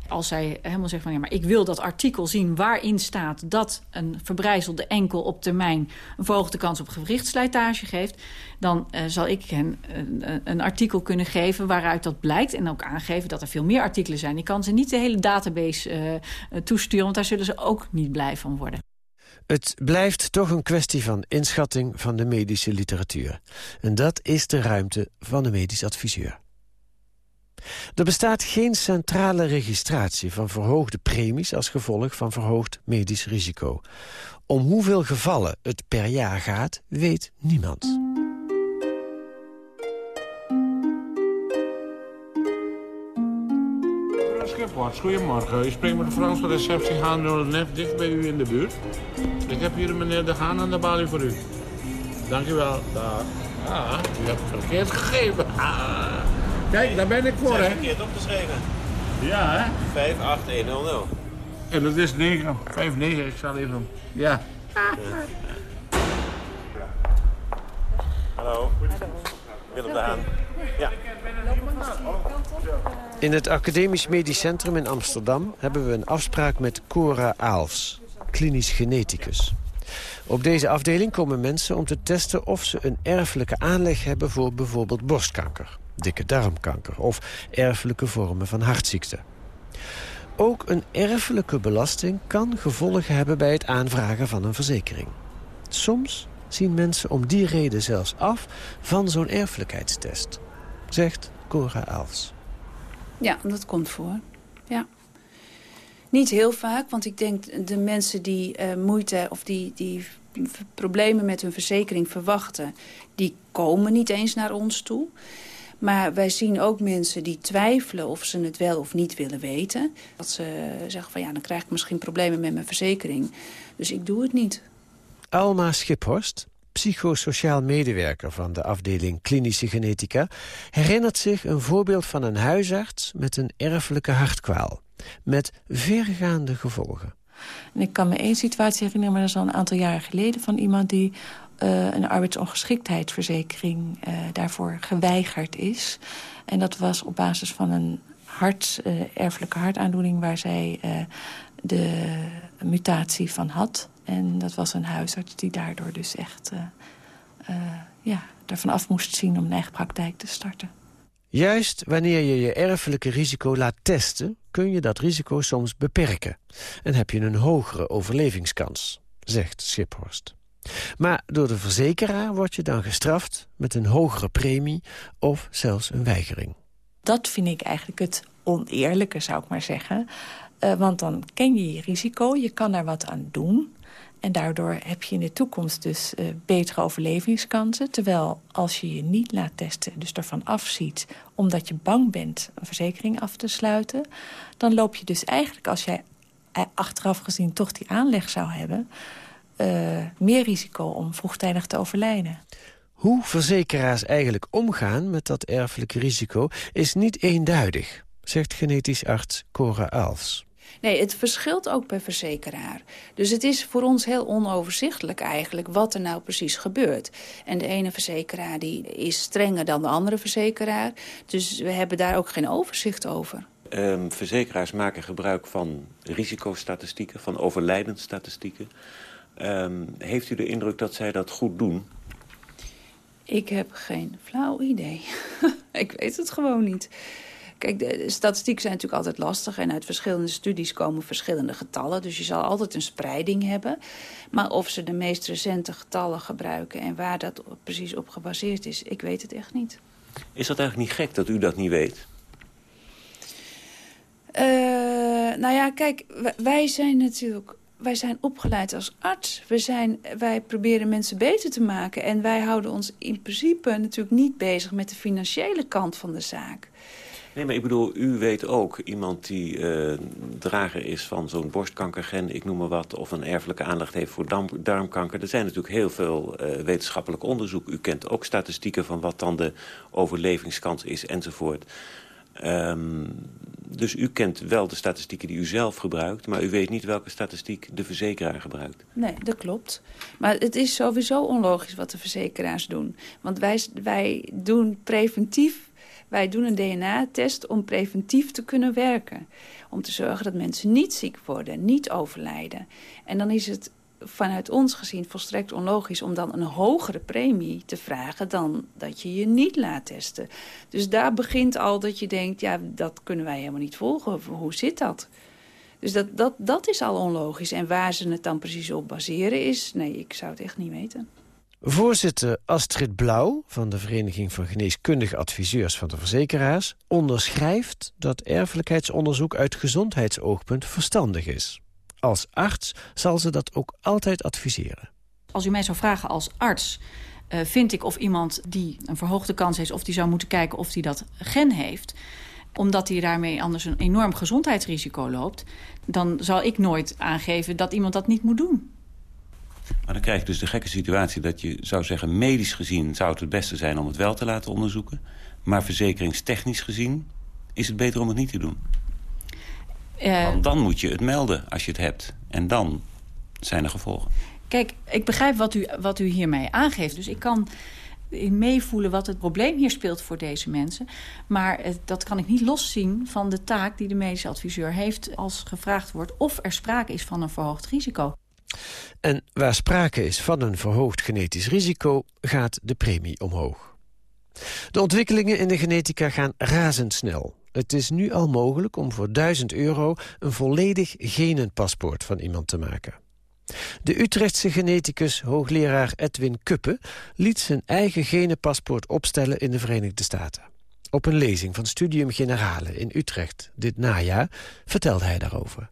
als zij helemaal zegt van ja, maar ik wil dat artikel zien waarin staat dat een verbrijzelde enkel op termijn een verhoogde kans op gewrichtslijtage geeft, dan uh, zal ik hen een, artikel kunnen geven waaruit dat blijkt en ook aangeven dat er veel meer artikelen zijn. Ik kan ze niet de hele database uh, toesturen, want daar zullen ze ook niet blij van worden. Het blijft toch een kwestie van inschatting van de medische literatuur. En dat is de ruimte van de medisch adviseur. Er bestaat geen centrale registratie van verhoogde premies... als gevolg van verhoogd medisch risico. Om hoeveel gevallen het per jaar gaat, weet niemand. Schipwaarts, goedemorgen. U spreekt met de Frans van receptie Haan net dicht bij u in de buurt. Ik heb hier meneer De Haan aan de balie voor u. Dank u wel. Ah, u hebt het verkeerd gegeven. Ah. Kijk, daar ben ik voor, hè? verkeerd opgeschreven. Ja, hè? 58100. En dat is 9, 5, 9. Ik zal even... Ja. Hallo. Willem de Haan. Ja. In het Academisch Medisch Centrum in Amsterdam hebben we een afspraak met Cora Aals, klinisch geneticus. Op deze afdeling komen mensen om te testen of ze een erfelijke aanleg hebben voor bijvoorbeeld borstkanker dikke darmkanker of erfelijke vormen van hartziekte. Ook een erfelijke belasting kan gevolgen hebben bij het aanvragen van een verzekering. Soms zien mensen om die reden zelfs af van zo'n erfelijkheidstest, zegt Cora Als. Ja, dat komt voor. Ja. Niet heel vaak, want ik denk de mensen die uh, moeite of die, die problemen met hun verzekering verwachten... die komen niet eens naar ons toe. Maar wij zien ook mensen die twijfelen of ze het wel of niet willen weten. Dat ze zeggen van ja, dan krijg ik misschien problemen met mijn verzekering. Dus ik doe het niet. Alma Schiphorst, psychosociaal medewerker van de afdeling klinische genetica... herinnert zich een voorbeeld van een huisarts met een erfelijke hartkwaal. Met vergaande gevolgen. En ik kan me één situatie herinneren, maar dat is al een aantal jaren geleden... van iemand die een arbeidsongeschiktheidsverzekering uh, daarvoor geweigerd is. En dat was op basis van een hart, uh, erfelijke hartaandoening... waar zij de mutatie van had. En dat was een huisarts die daardoor dus echt ja, ervan af moest zien... om een eigen praktijk te starten. Juist wanneer je je erfelijke risico laat testen... kun je dat risico soms beperken. En heb je een hogere overlevingskans, zegt Schiphorst. Maar door de verzekeraar word je dan gestraft met een hogere premie of zelfs een weigering. Dat vind ik eigenlijk het oneerlijke, zou ik maar zeggen. Uh, want dan ken je je risico, je kan daar wat aan doen. En daardoor heb je in de toekomst dus uh, betere overlevingskansen. Terwijl als je je niet laat testen, dus ervan afziet... omdat je bang bent een verzekering af te sluiten... dan loop je dus eigenlijk, als jij achteraf gezien toch die aanleg zou hebben meer risico om vroegtijdig te overlijden. Hoe verzekeraars eigenlijk omgaan met dat erfelijke risico is niet eenduidig, zegt genetisch arts Cora Alfs. Nee, het verschilt ook per verzekeraar. Dus het is voor ons heel onoverzichtelijk eigenlijk wat er nou precies gebeurt. En de ene verzekeraar die is strenger dan de andere verzekeraar. Dus we hebben daar ook geen overzicht over. Um, verzekeraars maken gebruik van risicostatistieken, van overlijdensstatistieken. Um, heeft u de indruk dat zij dat goed doen? Ik heb geen flauw idee. ik weet het gewoon niet. Kijk, de statistieken zijn natuurlijk altijd lastig... en uit verschillende studies komen verschillende getallen. Dus je zal altijd een spreiding hebben. Maar of ze de meest recente getallen gebruiken... en waar dat precies op gebaseerd is, ik weet het echt niet. Is dat eigenlijk niet gek dat u dat niet weet? Uh, nou ja, kijk, wij zijn natuurlijk wij zijn opgeleid als arts. We zijn, wij proberen mensen beter te maken. En wij houden ons in principe natuurlijk niet bezig met de financiële kant van de zaak. Nee, maar ik bedoel, u weet ook, iemand die uh, drager is van zo'n borstkankergen, ik noem maar wat, of een erfelijke aanleg heeft voor darmkanker. Er zijn natuurlijk heel veel uh, wetenschappelijk onderzoek. U kent ook statistieken van wat dan de overlevingskans is enzovoort. Um, dus u kent wel de statistieken die u zelf gebruikt... maar u weet niet welke statistiek de verzekeraar gebruikt. Nee, dat klopt. Maar het is sowieso onlogisch wat de verzekeraars doen. Want wij, wij doen preventief... Wij doen een DNA-test om preventief te kunnen werken. Om te zorgen dat mensen niet ziek worden, niet overlijden. En dan is het vanuit ons gezien volstrekt onlogisch... om dan een hogere premie te vragen dan dat je je niet laat testen. Dus daar begint al dat je denkt, ja, dat kunnen wij helemaal niet volgen. Hoe zit dat? Dus dat, dat, dat is al onlogisch. En waar ze het dan precies op baseren is... nee, ik zou het echt niet weten. Voorzitter Astrid Blauw van de Vereniging van Geneeskundige Adviseurs van de Verzekeraars... onderschrijft dat erfelijkheidsonderzoek uit gezondheidsoogpunt verstandig is. Als arts zal ze dat ook altijd adviseren. Als u mij zou vragen als arts... Uh, vind ik of iemand die een verhoogde kans heeft... of die zou moeten kijken of die dat gen heeft omdat hij daarmee anders een enorm gezondheidsrisico loopt... dan zal ik nooit aangeven dat iemand dat niet moet doen. Maar dan krijg je dus de gekke situatie dat je zou zeggen... medisch gezien zou het het beste zijn om het wel te laten onderzoeken... maar verzekeringstechnisch gezien is het beter om het niet te doen. Uh, Want dan moet je het melden als je het hebt. En dan zijn er gevolgen. Kijk, ik begrijp wat u, wat u hiermee aangeeft. Dus ik kan meevoelen wat het probleem hier speelt voor deze mensen. Maar dat kan ik niet loszien van de taak die de medische adviseur heeft... als gevraagd wordt of er sprake is van een verhoogd risico. En waar sprake is van een verhoogd genetisch risico... gaat de premie omhoog. De ontwikkelingen in de genetica gaan razendsnel. Het is nu al mogelijk om voor 1000 euro een volledig genenpaspoort van iemand te maken. De Utrechtse geneticus hoogleraar Edwin Kuppe liet zijn eigen genenpaspoort opstellen in de Verenigde Staten. Op een lezing van Studium Generale in Utrecht dit najaar vertelde hij daarover.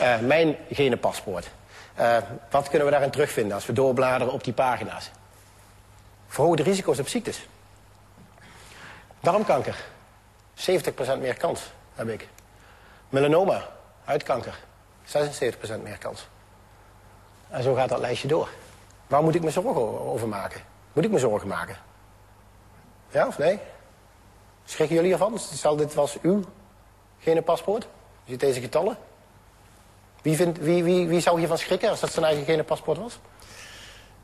Uh, mijn genenpaspoort. Uh, wat kunnen we daarin terugvinden als we doorbladeren op die pagina's? Verhoogde risico's op ziektes. Darmkanker. 70% meer kans heb ik. Melanoma, huidkanker. 76% meer kans. En zo gaat dat lijstje door. Waar moet ik me zorgen over maken? Moet ik me zorgen maken? Ja of nee? Schrikken jullie ervan? Stel, dit was uw genenpaspoort. Je ziet deze getallen. Wie, vindt, wie, wie, wie zou hiervan schrikken als dat zijn eigen genenpaspoort was?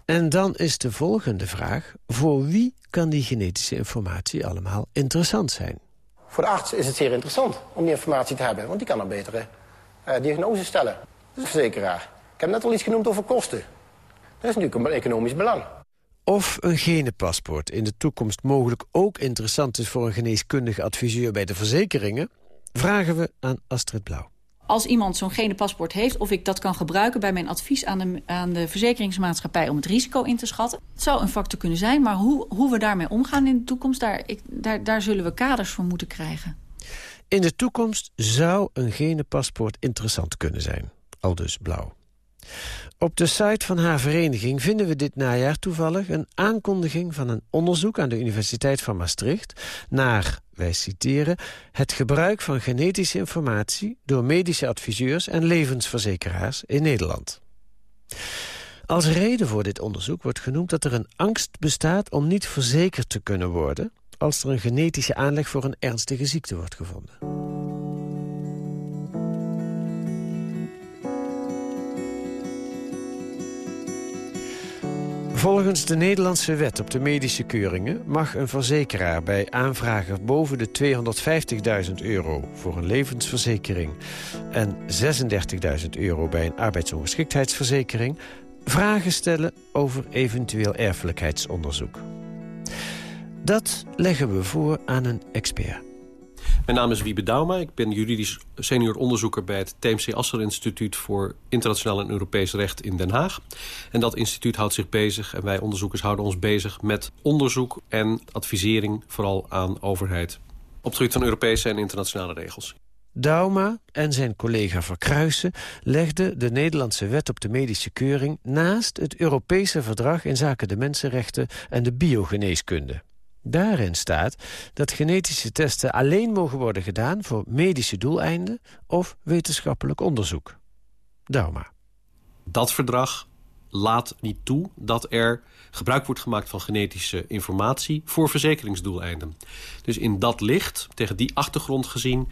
En dan is de volgende vraag... voor wie kan die genetische informatie allemaal interessant zijn? Voor de arts is het zeer interessant om die informatie te hebben... want die kan een betere uh, diagnose stellen. Is verzekeraar. Ik heb net al iets genoemd over kosten. Dat is natuurlijk een economisch belang. Of een genenpaspoort in de toekomst mogelijk ook interessant is... voor een geneeskundige adviseur bij de verzekeringen... vragen we aan Astrid Blauw als iemand zo'n genenpaspoort heeft... of ik dat kan gebruiken bij mijn advies aan de, aan de verzekeringsmaatschappij... om het risico in te schatten. Het zou een factor kunnen zijn, maar hoe, hoe we daarmee omgaan in de toekomst... Daar, ik, daar, daar zullen we kaders voor moeten krijgen. In de toekomst zou een genenpaspoort interessant kunnen zijn. Aldus Blauw. Op de site van haar vereniging vinden we dit najaar toevallig... een aankondiging van een onderzoek aan de Universiteit van Maastricht... naar, wij citeren, het gebruik van genetische informatie... door medische adviseurs en levensverzekeraars in Nederland. Als reden voor dit onderzoek wordt genoemd dat er een angst bestaat... om niet verzekerd te kunnen worden... als er een genetische aanleg voor een ernstige ziekte wordt gevonden. Volgens de Nederlandse wet op de medische keuringen... mag een verzekeraar bij aanvragen boven de 250.000 euro... voor een levensverzekering en 36.000 euro bij een arbeidsongeschiktheidsverzekering... vragen stellen over eventueel erfelijkheidsonderzoek. Dat leggen we voor aan een expert. Mijn naam is Wiebe Dauma. Ik ben juridisch senior onderzoeker bij het TMC Asser Instituut... voor internationaal en Europees recht in Den Haag. En dat instituut houdt zich bezig, en wij onderzoekers houden ons bezig... met onderzoek en advisering, vooral aan overheid. Op het gebied van Europese en internationale regels. Dauma en zijn collega Verkruisen legden de Nederlandse wet op de medische keuring... naast het Europese verdrag in zaken de mensenrechten en de biogeneeskunde. Daarin staat dat genetische testen alleen mogen worden gedaan... voor medische doeleinden of wetenschappelijk onderzoek. Dauma. Dat verdrag laat niet toe dat er gebruik wordt gemaakt van genetische informatie... voor verzekeringsdoeleinden. Dus in dat licht, tegen die achtergrond gezien...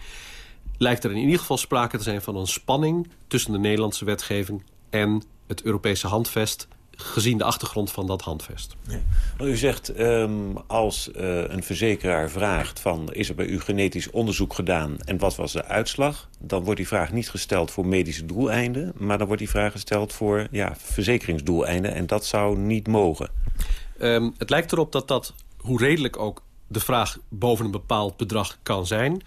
lijkt er in ieder geval sprake te zijn van een spanning... tussen de Nederlandse wetgeving en het Europese handvest gezien de achtergrond van dat handvest. Ja. U zegt, um, als uh, een verzekeraar vraagt... van is er bij u genetisch onderzoek gedaan en wat was de uitslag... dan wordt die vraag niet gesteld voor medische doeleinden... maar dan wordt die vraag gesteld voor ja, verzekeringsdoeleinden... en dat zou niet mogen. Um, het lijkt erop dat dat, hoe redelijk ook de vraag boven een bepaald bedrag kan zijn...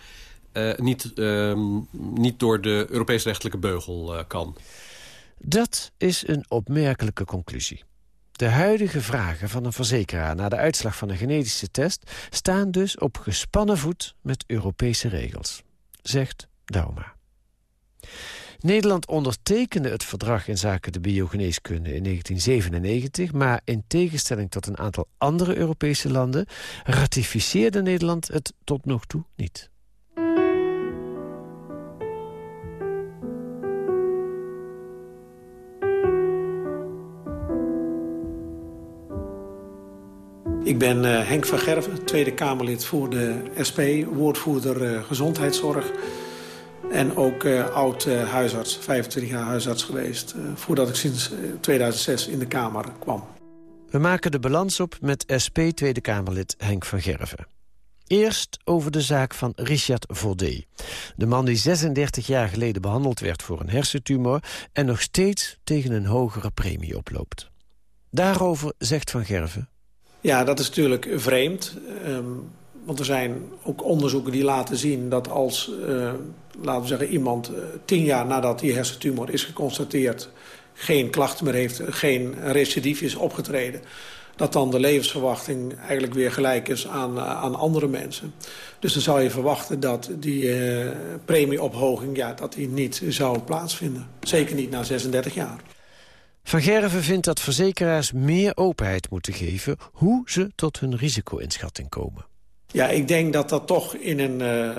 Uh, niet, um, niet door de Europees rechtelijke beugel uh, kan. Dat is een opmerkelijke conclusie. De huidige vragen van een verzekeraar naar de uitslag van een genetische test... staan dus op gespannen voet met Europese regels, zegt Dauma. Nederland ondertekende het verdrag in zaken de biogeneeskunde in 1997... maar in tegenstelling tot een aantal andere Europese landen... ratificeerde Nederland het tot nog toe niet. Ik ben uh, Henk van Gerven, Tweede Kamerlid voor de SP, woordvoerder uh, gezondheidszorg. En ook uh, oud huisarts, 25 jaar huisarts geweest... voordat ik sinds 2006 in de Kamer kwam. We maken de balans op met SP Tweede Kamerlid Henk van Gerven. Eerst over de zaak van Richard Vaudé. De man die 36 jaar geleden behandeld werd voor een hersentumor... en nog steeds tegen een hogere premie oploopt. Daarover zegt Van Gerven... Ja, dat is natuurlijk vreemd. Um, want er zijn ook onderzoeken die laten zien dat als, uh, laten we zeggen, iemand uh, tien jaar nadat die hersentumor is geconstateerd, geen klachten meer heeft, geen recidief is opgetreden, dat dan de levensverwachting eigenlijk weer gelijk is aan, aan andere mensen. Dus dan zou je verwachten dat die premieophoging ja, dat die niet zou plaatsvinden. Zeker niet na 36 jaar. Van Gerven vindt dat verzekeraars meer openheid moeten geven... hoe ze tot hun risico-inschatting komen. Ja, ik denk dat dat toch in een, uh,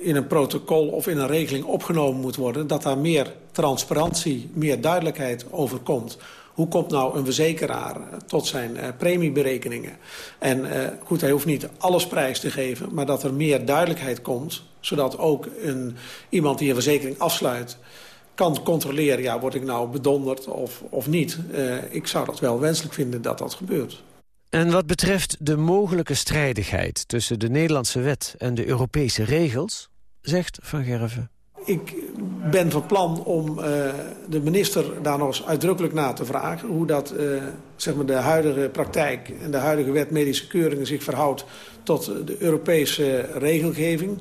in een protocol of in een regeling opgenomen moet worden. Dat daar meer transparantie, meer duidelijkheid over komt. Hoe komt nou een verzekeraar tot zijn uh, premieberekeningen? En uh, goed, hij hoeft niet alles prijs te geven, maar dat er meer duidelijkheid komt... zodat ook een, iemand die een verzekering afsluit kan controleren... ja, word ik nou bedonderd of, of niet. Uh, ik zou dat wel wenselijk vinden dat dat gebeurt. En wat betreft de mogelijke strijdigheid tussen de Nederlandse wet en de Europese regels, zegt Van Gerven. Ik ben van plan om uh, de minister daar nog eens uitdrukkelijk na te vragen... hoe dat, uh, zeg maar de huidige praktijk en de huidige wet medische keuringen zich verhoudt... tot de Europese regelgeving.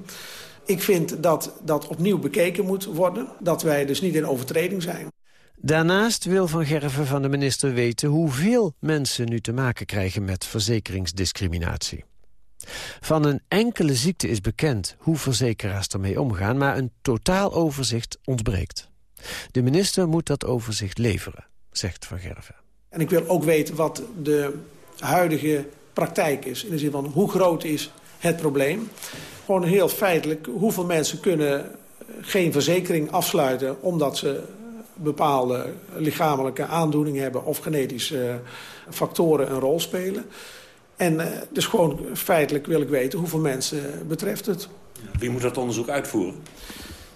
Ik vind dat dat opnieuw bekeken moet worden. Dat wij dus niet in overtreding zijn. Daarnaast wil Van Gerven van de minister weten hoeveel mensen nu te maken krijgen met verzekeringsdiscriminatie. Van een enkele ziekte is bekend hoe verzekeraars ermee omgaan, maar een totaal overzicht ontbreekt. De minister moet dat overzicht leveren, zegt Van Gerven. En ik wil ook weten wat de huidige praktijk is. In de zin van hoe groot is het probleem. Gewoon heel feitelijk, hoeveel mensen kunnen geen verzekering afsluiten... omdat ze bepaalde lichamelijke aandoeningen hebben... of genetische factoren een rol spelen. En uh, dus gewoon feitelijk wil ik weten hoeveel mensen betreft het. Wie moet dat onderzoek uitvoeren?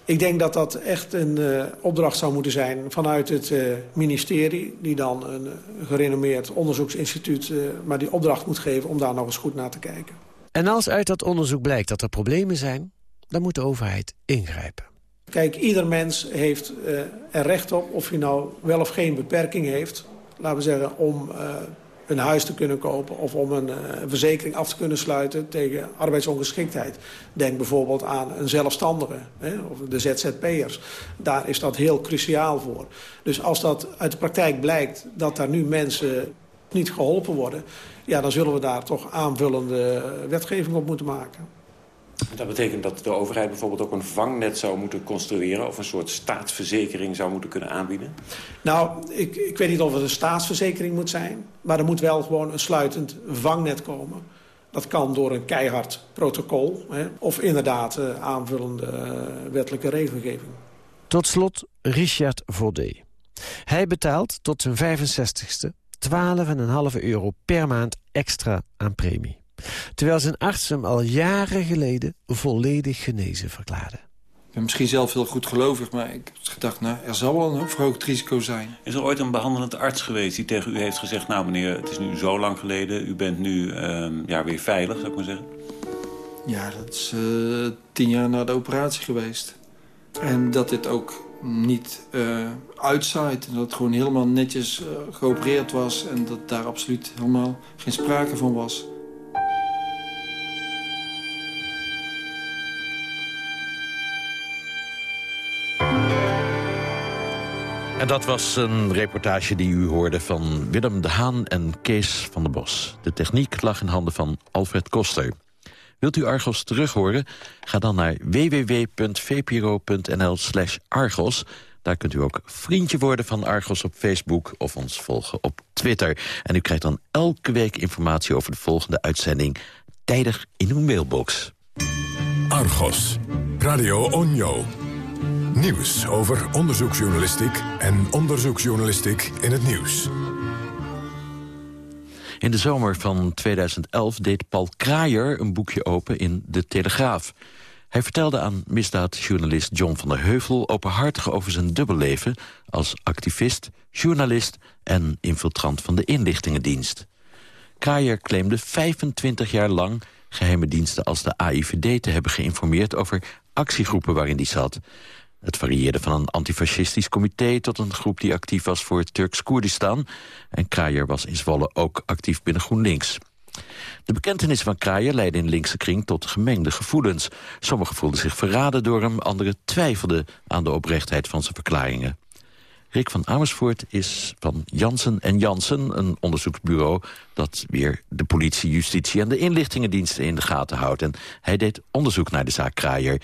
Ik denk dat dat echt een uh, opdracht zou moeten zijn vanuit het uh, ministerie... die dan een gerenommeerd onderzoeksinstituut maar die opdracht moet geven... om daar nog eens goed naar te kijken. En als uit dat onderzoek blijkt dat er problemen zijn... dan moet de overheid ingrijpen. Kijk, ieder mens heeft uh, er recht op of hij nou wel of geen beperking heeft. Laten we zeggen, om uh, een huis te kunnen kopen... of om een uh, verzekering af te kunnen sluiten tegen arbeidsongeschiktheid. Denk bijvoorbeeld aan een zelfstandige, hè, of de ZZP'ers. Daar is dat heel cruciaal voor. Dus als dat uit de praktijk blijkt dat daar nu mensen niet geholpen worden... ja, dan zullen we daar toch aanvullende wetgeving op moeten maken. Dat betekent dat de overheid bijvoorbeeld ook een vangnet zou moeten construeren... of een soort staatsverzekering zou moeten kunnen aanbieden? Nou, ik, ik weet niet of het een staatsverzekering moet zijn... maar er moet wel gewoon een sluitend vangnet komen. Dat kan door een keihard protocol... Hè, of inderdaad uh, aanvullende uh, wettelijke regelgeving. Tot slot Richard Vaudé. Hij betaalt tot zijn 65ste 12,5 euro per maand extra aan premie. Terwijl zijn arts hem al jaren geleden volledig genezen verklaarde. Ik ben misschien zelf heel goed gelovig, maar ik heb gedacht... nou, er zal wel een verhoogd risico zijn. Is er ooit een behandelend arts geweest die tegen u heeft gezegd... nou meneer, het is nu zo lang geleden, u bent nu uh, ja, weer veilig, zou ik maar zeggen? Ja, dat is uh, tien jaar na de operatie geweest. En dat dit ook niet uh, uitzaait. Dat het gewoon helemaal netjes uh, geopereerd was... en dat daar absoluut helemaal geen sprake van was... En dat was een reportage die u hoorde van Willem de Haan en Kees van der Bos. De techniek lag in handen van Alfred Koster. Wilt u Argos terughoren? Ga dan naar www.vpro.nl slash Argos. Daar kunt u ook vriendje worden van Argos op Facebook... of ons volgen op Twitter. En u krijgt dan elke week informatie over de volgende uitzending... tijdig in uw mailbox. Argos, Radio Onjo. Nieuws over onderzoeksjournalistiek en onderzoeksjournalistiek in het nieuws. In de zomer van 2011 deed Paul Kraaier een boekje open in De Telegraaf. Hij vertelde aan misdaadjournalist John van der Heuvel... openhartig over zijn dubbelleven als activist, journalist... en infiltrant van de inlichtingendienst. Kraaier claimde 25 jaar lang geheime diensten als de AIVD te hebben geïnformeerd... over actiegroepen waarin hij zat. Het varieerde van een antifascistisch comité tot een groep die actief was voor Turks-Koerdistan. En Kraaier was in Zwolle ook actief binnen GroenLinks. De bekentenis van Kraaier leidde in linkse kring tot gemengde gevoelens. Sommigen voelden zich verraden door hem, anderen twijfelden aan de oprechtheid van zijn verklaringen. Rick van Amersfoort is van Jansen en Jansen, een onderzoeksbureau... dat weer de politie, justitie en de inlichtingendiensten in de gaten houdt. En hij deed onderzoek naar de zaak Kraaier.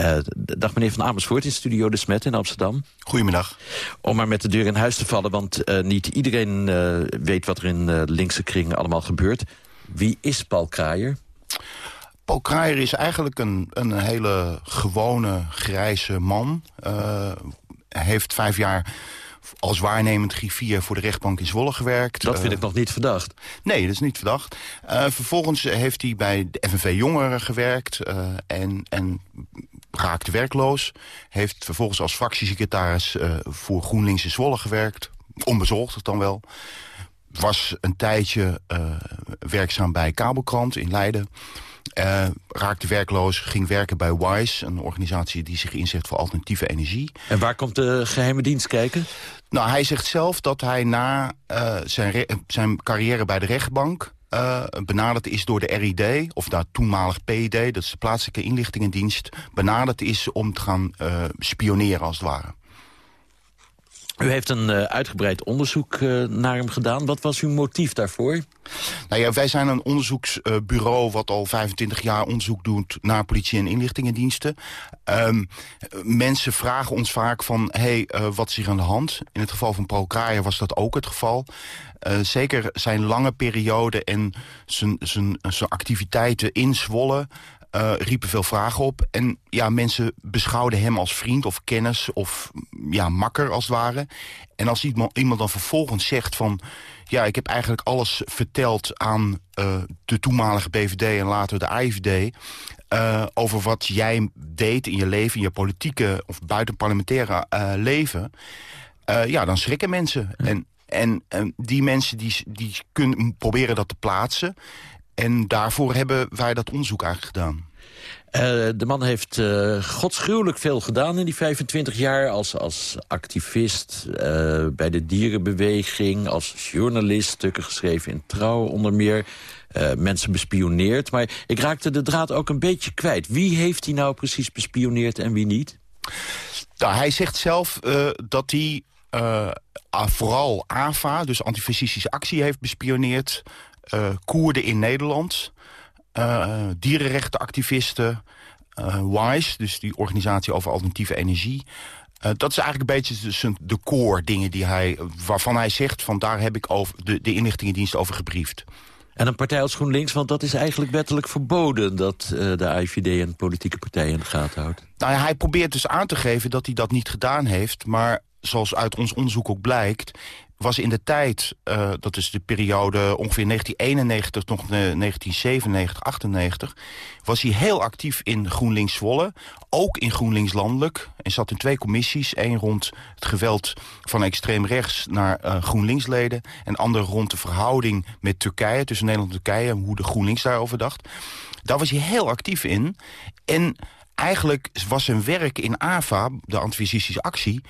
Uh, dag meneer Van Amersfoort in Studio De Smet in Amsterdam. Goedemiddag. Om maar met de deur in huis te vallen, want uh, niet iedereen uh, weet wat er in linkse kringen allemaal gebeurt. Wie is Paul Kraaier? Paul Kraaier is eigenlijk een, een hele gewone grijze man. hij heeft vijf jaar als waarnemend griffier voor de rechtbank in Zwolle gewerkt. Dat vind ik nog niet verdacht. Nee, dat is niet verdacht. Vervolgens heeft hij bij de FNV Jongeren gewerkt en, en raakte werkloos. Heeft vervolgens als fractiesecretaris uh, voor GroenLinks in Zwolle gewerkt. Onbezorgd dan wel. Was een tijdje werkzaam bij Kabelkrant in Leiden. Uh, raakte werkloos, ging werken bij WISE, een organisatie die zich inzet voor alternatieve energie. En waar komt de geheime dienst kijken? Nou, hij zegt zelf dat hij na uh, zijn, zijn carrière bij de rechtbank... Uh, benaderd is door de RID, of daar toenmalig PID... dat is de plaatselijke inlichtingendienst... benaderd is om te gaan spioneren, als het ware. U heeft een uh, uitgebreid onderzoek uh, naar hem gedaan. Wat was uw motief daarvoor? Nou ja, wij zijn een onderzoeksbureau wat al 25 jaar onderzoek doet naar politie- en inlichtingendiensten. Um, mensen vragen ons vaak van, hey, uh, wat is hier aan de hand? In het geval van Paul Kraaier was dat ook het geval. Zeker zijn lange periode en zijn, activiteiten in Zwolle... Uh, riepen veel vragen op. En ja, mensen beschouwden hem als vriend of kennis of ja, makker als het ware. En als iemand, dan vervolgens zegt van... ja, ik heb eigenlijk alles verteld aan uh, de toenmalige BVD en later de AIVD... Uh, over wat jij deed in je leven, in je politieke of buitenparlementaire leven... ja, dan schrikken mensen. En, en, en die mensen die, die kunnen proberen dat te plaatsen... En daarvoor hebben wij dat onderzoek eigenlijk gedaan. Uh, de man heeft uh, godschuwelijk veel gedaan in die 25 jaar... als, als activist uh, bij de dierenbeweging, als journalist... stukken geschreven in Trouw onder meer, mensen bespioneerd. Maar ik raakte de draad ook een beetje kwijt. Wie heeft hij nou precies bespioneerd en wie niet? Nou, hij zegt zelf dat hij vooral AVA, dus antifascistische actie, heeft bespioneerd... Uh, Koerden in Nederland, uh, dierenrechtenactivisten, uh, WISE, dus die organisatie over alternatieve energie. dat is eigenlijk een beetje dus de core dingen die hij, waarvan hij zegt... van daar heb ik over de, de inlichtingendienst over gebriefd. En een partij als GroenLinks, want dat is eigenlijk wettelijk verboden... dat uh, de IVD en politieke partijen in de gaten houdt. Nou ja, hij probeert dus aan te geven dat hij dat niet gedaan heeft... maar zoals uit ons onderzoek ook blijkt was in de tijd, uh, dat is de periode ongeveer 1991 tot 1997, 98... was hij heel actief in GroenLinks Zwolle, ook in GroenLinks Landelijk... en zat in twee commissies, één rond het geweld van extreem rechts naar uh, GroenLinks-leden... en andere rond de verhouding met Turkije, tussen Nederland en Turkije... en hoe de GroenLinks daarover dacht. Daar was hij heel actief in. En eigenlijk was zijn werk in AVA, de antifascistische actie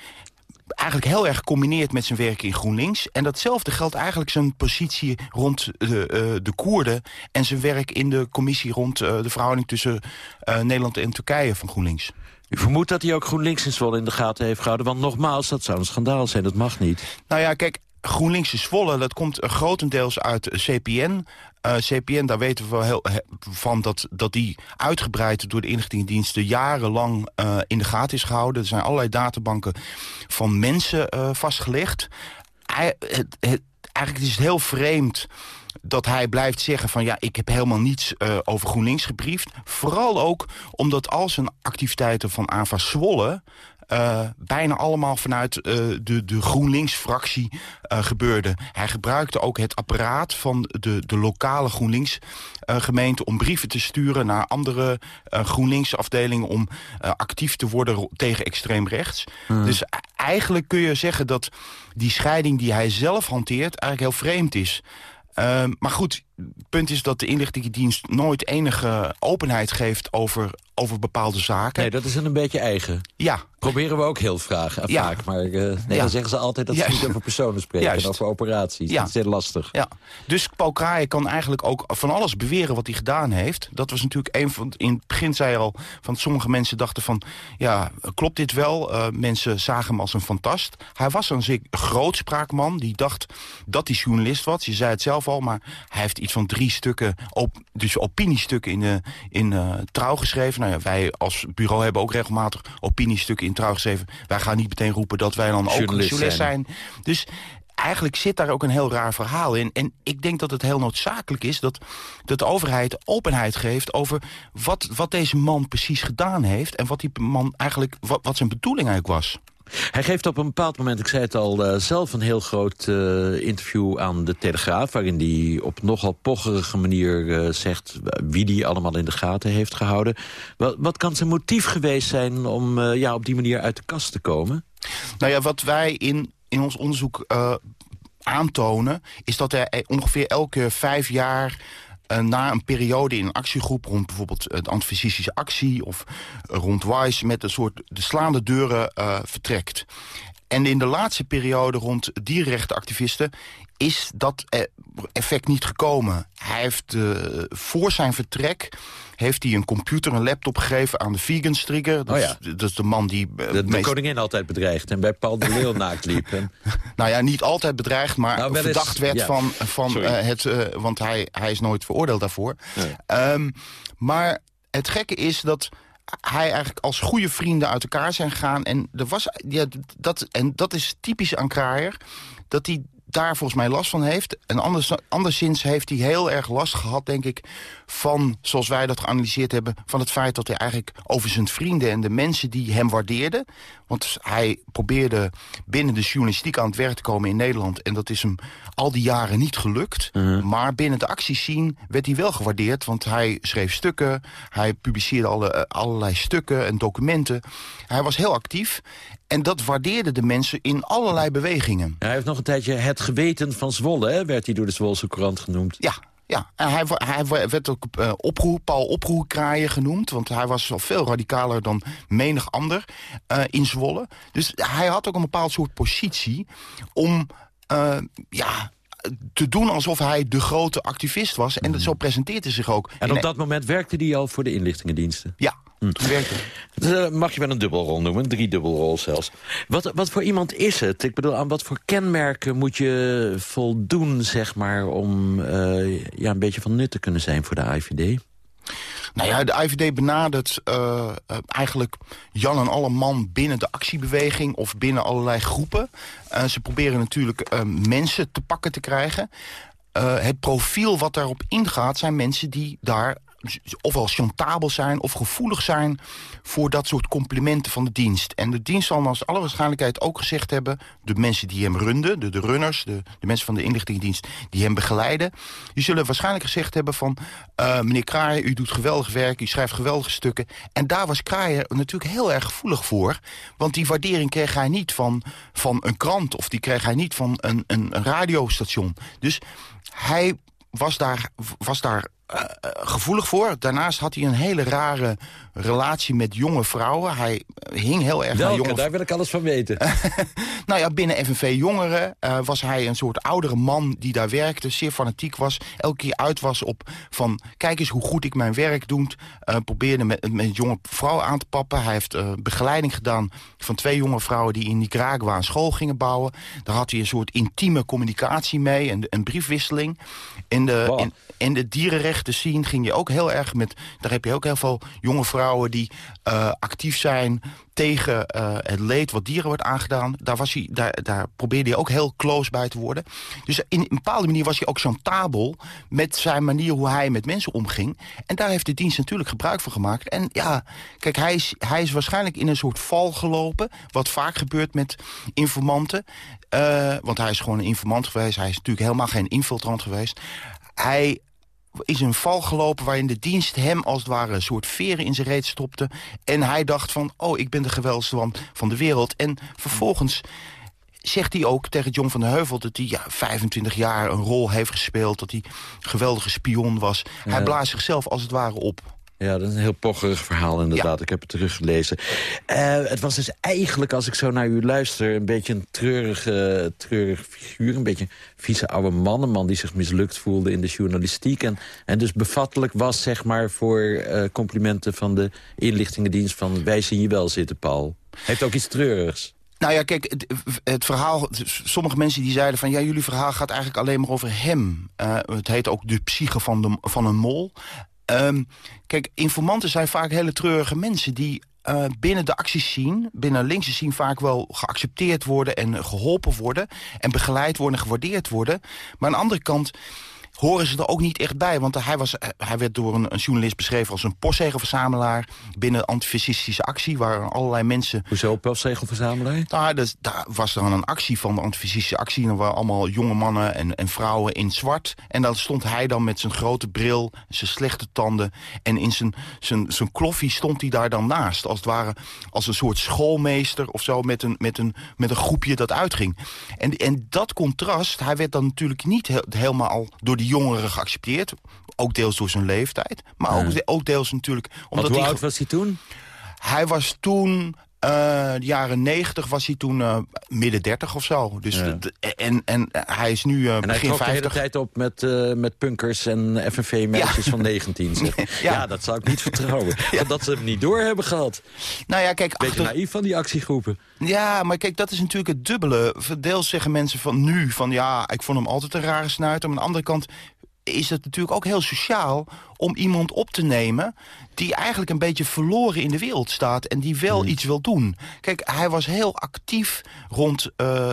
eigenlijk heel erg gecombineerd met zijn werk in GroenLinks. En datzelfde geldt eigenlijk zijn positie rond de, uh, de Koerden... en zijn werk in de commissie rond uh, de verhouding tussen uh, Nederland en Turkije van GroenLinks. U vermoedt dat hij ook GroenLinks in Zwolle in de gaten heeft gehouden. Want nogmaals, dat zou een schandaal zijn, dat mag niet. Nou ja, kijk, GroenLinks in Zwolle, dat komt grotendeels uit CPN. Uh, CPN, daar weten we wel heel, he, van dat, dat die uitgebreid door de inlichtingendiensten jarenlang uh, in de gaten is gehouden. Er zijn allerlei databanken van mensen uh, vastgelegd. Het, eigenlijk is het heel vreemd dat hij blijft zeggen van ja, ik heb helemaal niets over GroenLinks gebriefd. Vooral ook omdat al zijn activiteiten van AVA Zwolle... Uh, bijna allemaal vanuit uh, de, de GroenLinks-fractie uh, gebeurde. Hij gebruikte ook het apparaat van de, de lokale GroenLinks-gemeente... om brieven te sturen naar andere GroenLinks-afdelingen... om actief te worden tegen extreem rechts. Hmm. Dus eigenlijk kun je zeggen dat die scheiding die hij zelf hanteert... eigenlijk heel vreemd is. Uh, maar goed, punt is dat de inlichtingendienst nooit enige openheid geeft over, over bepaalde zaken. Nee, dat is een beetje eigen. Ja, Proberen we ook heel vragen, Ja. vaak. Maar eh, nee, Ja. dan zeggen ze altijd dat ze niet over personen spreken... Juist. en over operaties. Ja. Dat is heel lastig. Ja, dus Paul Kraaien kan eigenlijk ook van alles beweren wat hij gedaan heeft. Dat was natuurlijk een van... In het begin zei hij al, van sommige mensen dachten van... ja, klopt dit wel? Eh, mensen zagen hem als een fantast. Hij was een zeer grootspraakman die dacht dat hij journalist was. Je zei het zelf al, maar hij heeft iets van drie stukken... Op, dus opiniestukken in, de, in eh, Trouw geschreven. Nou ja, wij als bureau hebben ook regelmatig opiniestukken in Trouw geschreven. Wij gaan niet meteen roepen dat wij dan ook Journalist journalist zijn. zijn. Dus eigenlijk zit daar ook een heel raar verhaal in. En ik denk dat het heel noodzakelijk is dat, dat de overheid openheid geeft... over wat, wat deze man precies gedaan heeft... en wat die man eigenlijk, wat, wat zijn bedoeling eigenlijk was. Hij geeft op een bepaald moment, ik zei het al, eh, zelf een heel groot eh, interview aan de Telegraaf... waarin hij op nogal pocherige manier eh, zegt wie die allemaal in de gaten heeft gehouden. Wat, wat kan zijn motief geweest zijn om ja, op die manier uit de kast te komen? Nou ja, wat wij in, in ons onderzoek aantonen... is dat er ongeveer elke vijf jaar... eh, na een periode in een actiegroep rond bijvoorbeeld eh, de antifascistische actie... of eh, rond WISE met een soort de slaande deuren vertrekt. En in de laatste periode rond dierenrechtenactivisten is dat effect niet gekomen. Hij heeft voor zijn vertrek heeft hij een computer, een laptop gegeven aan de vegan strigger. Dat, Oh is, dat is de man die... eh, De, de meest- koningin altijd bedreigd en bij Paul de Leeuw naakt liep. En, nou ja, niet altijd bedreigd, maar Nou, eens, verdacht werd ja. van, van eh, het... eh, want hij, hij is nooit veroordeeld daarvoor. Ehm, maar het gekke is dat hij eigenlijk als goede vrienden uit elkaar zijn gegaan. En, er was, ja, dat, en dat is typisch aan Kraaier. Dat hij daar volgens mij last van heeft. En anders, anderszins heeft hij heel erg last gehad, denk ik... van, zoals wij dat geanalyseerd hebben... van het feit dat hij eigenlijk over zijn vrienden en de mensen die hem waardeerden... want hij probeerde binnen de journalistiek aan het werk te komen in Nederland... en dat is hem al die jaren niet gelukt. Maar binnen de actiescene werd hij wel gewaardeerd... want hij schreef stukken, hij publiceerde alle, eh, allerlei stukken en documenten. Hij was heel actief en dat waardeerden de mensen in allerlei bewegingen. hij heeft nog een tijdje het geweten van Zwolle, hè, werd hij door de Zwolse Courant genoemd. Ja, ja. En hij, hij werd ook eh oproer, Paul Oproerkraaien genoemd... want hij was al veel radicaler dan menig ander eh, in Zwolle. Dus hij had ook een bepaald soort positie om... eh, ja, te doen alsof hij de grote activist was. En dat zo presenteert hij zich ook. En op dat moment werkte hij al voor de inlichtingendiensten. Ja, hij. Dat eh, mag je wel een dubbelrol noemen, een driedubbelrol zelfs. Wat, wat voor iemand is het? Ik bedoel, aan wat voor kenmerken moet je voldoen, zeg maar... om eh, ja, een beetje van nut te kunnen zijn voor de IVD? Nou ja, de IVD benadert eh, eigenlijk Jan en alle man binnen de actiebeweging of binnen allerlei groepen. Ze proberen natuurlijk eh, mensen te pakken te krijgen. Eh, het profiel wat daarop ingaat zijn mensen die daar ofwel chantabel zijn of gevoelig zijn voor dat soort complimenten van de dienst. En de dienst zal als alle waarschijnlijkheid ook gezegd hebben... de mensen die hem runden, de, de runners, de, de mensen van de inlichtingendienst... die hem begeleiden, die zullen waarschijnlijk gezegd hebben van... eh, meneer Kraaier, u doet geweldig werk, u schrijft geweldige stukken. En daar was Kraaier natuurlijk heel erg gevoelig voor. Want die waardering kreeg hij niet van, van een krant... of die kreeg hij niet van een, een, een radiostation. Dus hij was daar, was daar gevoelig voor. Daarnaast had hij een hele rare relatie met jonge vrouwen. Hij hing heel erg naar Welke? jonge Daar wil ik alles van weten. nou ja, binnen FNV Jongeren eh, was hij een soort oudere man die daar werkte. Zeer fanatiek was. Elke keer uit was op van... kijk eens hoe goed ik mijn werk doe. Eh, probeerde met, met jonge vrouwen aan te pappen. Hij heeft eh, begeleiding gedaan van twee jonge vrouwen... die in Nicaragua een school gingen bouwen. Daar had hij een soort intieme communicatie mee. En een briefwisseling. In de, in, in de dierenrechten scene ging je ook heel erg met... daar heb je ook heel veel jonge vrouwen die eh, actief zijn tegen eh, het leed wat dieren wordt aangedaan. Daar, was hij, daar, daar probeerde hij ook heel close bij te worden. Dus in een bepaalde manier was hij ook chantabel... met zijn manier hoe hij met mensen omging. En daar heeft de dienst natuurlijk gebruik van gemaakt. En ja, kijk, hij is, hij is waarschijnlijk in een soort val gelopen... wat vaak gebeurt met informanten. Eh, want hij is gewoon een informant geweest. Hij is natuurlijk helemaal geen infiltrant geweest. Hij is een val gelopen waarin de dienst hem als het ware een soort veren in zijn reet stopte. En hij dacht van, oh, ik ben de geweldigste man van de wereld. En vervolgens zegt hij ook tegen John van der Heuvel... dat hij ja, 25 jaar een rol heeft gespeeld, dat hij een geweldige spion was. Hij blaast zichzelf als het ware op. Ja, dat is een heel pocherig verhaal inderdaad. Ik heb het teruggelezen. Uh, het was dus eigenlijk, als ik zo naar u luister... een beetje een treurige, treurig figuur. Een beetje een vieze oude man. Een man die zich mislukt voelde in de journalistiek. En, en dus bevattelijk was, zeg maar, voor uh, complimenten van de inlichtingendienst... van wij zien je wel zitten, Paul. Heeft ook iets treurigs. Nou ja, kijk, het, het, verhaal... Sommige mensen die zeiden van... ja, jullie verhaal gaat eigenlijk alleen maar over hem. Uh, het heet ook de psyche van, de, van een mol. Um, kijk, informanten zijn vaak hele treurige mensen... die uh, binnen de acties zien, binnen linkse zien vaak wel geaccepteerd worden... en geholpen worden en begeleid worden en gewaardeerd worden. Maar aan de andere kant horen ze er ook niet echt bij. Want hij, was, hij werd door een, een journalist beschreven als een postzegelverzamelaar... binnen een antifascistische actie, waar allerlei mensen... Hoezo postzegelverzamelaar? Nou, dus, daar was dan een actie van de antifascistische actie... en er waren allemaal jonge mannen en, en vrouwen in zwart. En dan stond hij dan met zijn grote bril, zijn slechte tanden... en in zijn, zijn, zijn kloffie stond hij daar dan naast. Als het ware als een soort schoolmeester of zo... met een, met een, met een groepje dat uitging. En, en dat contrast, hij werd dan natuurlijk niet helemaal door die jongeren geaccepteerd. Ook deels door zijn leeftijd. Maar ook, ook deels natuurlijk... Omdat hoe oud was hij toen? Hij was toen de jaren negentig was hij toen uh, midden dertig of zo. Dus ja. en, en hij is nu en begin hij 50. de hele tijd op met, met punkers en FNV-meisjes ja. van 19. Zeg. ja. ja. dat zou ik niet vertrouwen. Dat ze hem niet door hebben gehad. Nou ja, kijk... Beetje achter... naïef van die actiegroepen. Ja, maar kijk, dat is natuurlijk het dubbele. Deels zeggen mensen van nu van ja, ik vond hem altijd een rare snuiter. Maar aan de andere kant is het natuurlijk ook heel sociaal om iemand op te nemen... die eigenlijk een beetje verloren in de wereld staat... en die wel iets wil doen. Kijk, hij was heel actief rond uh,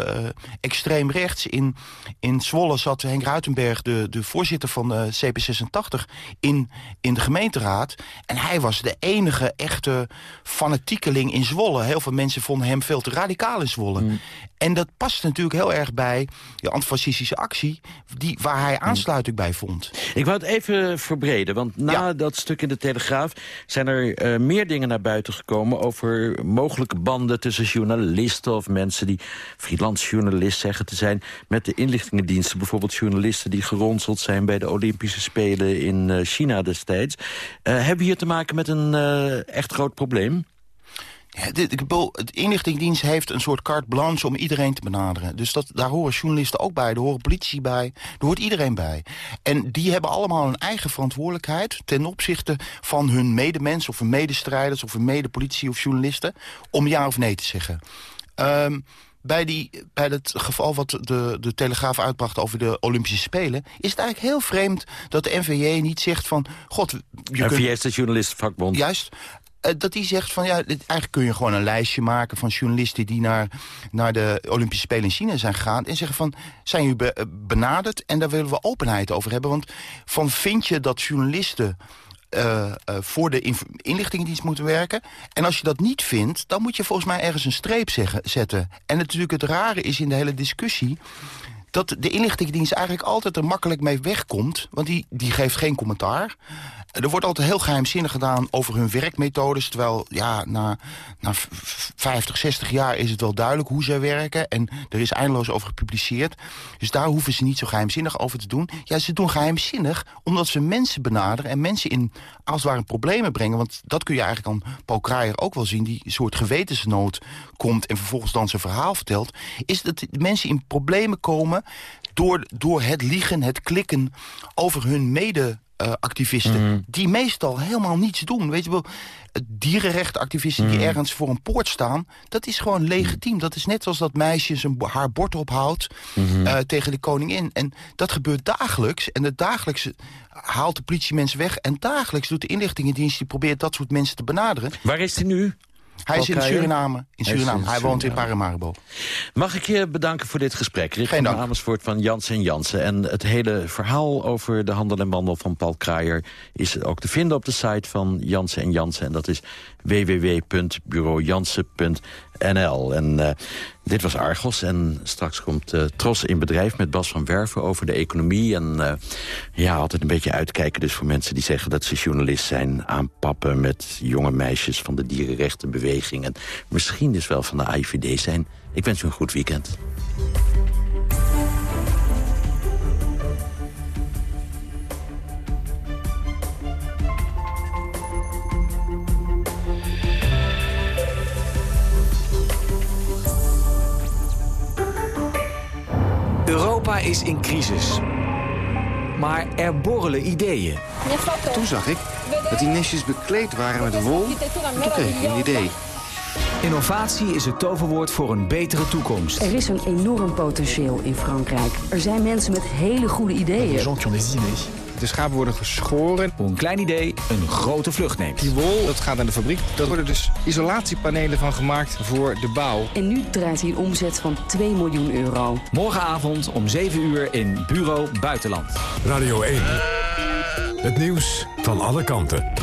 extreem rechts. In, in Zwolle zat Henk Ruitenberg, de, de voorzitter van de CP86... In, in de gemeenteraad. En hij was de enige echte fanatiekeling in Zwolle. Heel veel mensen vonden hem veel te radicaal in Zwolle. Mm. En dat past natuurlijk heel erg bij de antifascistische actie... Die, waar hij aansluiting bij vond. Ik wou het even verbreden, want na ja. dat stuk in de Telegraaf... zijn er uh, meer dingen naar buiten gekomen over mogelijke banden... tussen journalisten of mensen die freelance journalist zeggen te zijn... met de inlichtingendiensten. Bijvoorbeeld journalisten die geronseld zijn... bij de Olympische Spelen in uh, China destijds. Uh, hebben we hier te maken met een echt groot probleem? De, de, de inlichtingendienst heeft een soort carte blanche om iedereen te benaderen. Dus dat, daar horen journalisten ook bij, daar horen politici bij, daar hoort iedereen bij. En die hebben allemaal een eigen verantwoordelijkheid ten opzichte van hun medemens of hun medestrijders of hun medepolitie of journalisten om ja of nee te zeggen. Um, bij, die, bij het geval wat de, de Telegraaf uitbracht over de Olympische Spelen... is het eigenlijk heel vreemd dat de NVJ niet zegt van... God, je NVJ is de journalistenvakbond. Juist, dat die zegt van ja, eigenlijk kun je gewoon een lijstje maken van journalisten die naar, naar de Olympische Spelen in China zijn gegaan. En zeggen van, zijn jullie be benaderd? En daar willen we openheid over hebben. Want van vind je dat journalisten uh, voor de inlichtingendienst moeten werken. En als je dat niet vindt, dan moet je volgens mij ergens een streep zeggen, zetten. En natuurlijk het rare is in de hele discussie dat de inlichtingendienst eigenlijk altijd er makkelijk mee wegkomt. Want die, die geeft geen commentaar. Er wordt altijd heel geheimzinnig gedaan over hun werkmethodes. Terwijl, ja, na, na 50, 60 jaar is het wel duidelijk hoe zij werken. En er is eindeloos over gepubliceerd. Dus daar hoeven ze niet zo geheimzinnig over te doen. Ja, ze doen geheimzinnig omdat ze mensen benaderen... en mensen in, als het ware, problemen brengen. Want dat kun je eigenlijk aan Paul Kraaier ook wel zien... die soort gewetensnood komt en vervolgens dan zijn verhaal vertelt... is dat mensen in problemen komen door, door het liegen, het klikken over hun mede uh, activisten... Mm. die meestal helemaal niets doen. Weet je wel, dierenrechtenactivisten mm. die ergens voor een poort staan... dat is gewoon legitiem. Dat is net zoals dat meisje zijn, haar bord ophoudt mm -hmm. uh, tegen de koningin. En dat gebeurt dagelijks. En de dagelijks haalt de politie mensen weg. En dagelijks doet de inlichtingendienst... die probeert dat soort mensen te benaderen. Waar is hij nu? Hij is in Suriname. In Suriname. Hij, woont in Paramaribo. Mag ik je bedanken voor dit gesprek? Rick van Amersfoort van Jansen en Jansen. En het hele verhaal over de handel en wandel van Paul Kraaier... is ook te vinden op de site van Jansen en Jansen. En dat is www.bureaujansen.nl. En uh, dit was Argos. En straks komt uh, Tros in bedrijf met Bas van Werven over de economie. En uh, ja, altijd een beetje uitkijken dus voor mensen die zeggen dat ze journalist zijn. Aanpappen met jonge meisjes van de dierenrechtenbeweging. En misschien dus wel van de AIVD zijn. Ik wens u een goed weekend. Europa is in crisis. Maar er borrelen ideeën. Toen zag ik dat die nestjes bekleed waren met wol. En toen kreeg ik een idee. Innovatie is het toverwoord voor een betere toekomst. Er is een enorm potentieel in Frankrijk. Er zijn mensen met hele goede ideeën. De schapen worden geschoren. Hoe een klein idee een grote vlucht neemt. Die wol, dat gaat naar de fabriek. Dat worden dus isolatiepanelen van gemaakt voor de bouw. En nu draait hij een omzet van 2 miljoen euro. Morgenavond om 7 uur in Bureau Buitenland. Radio 1. Het nieuws van alle kanten.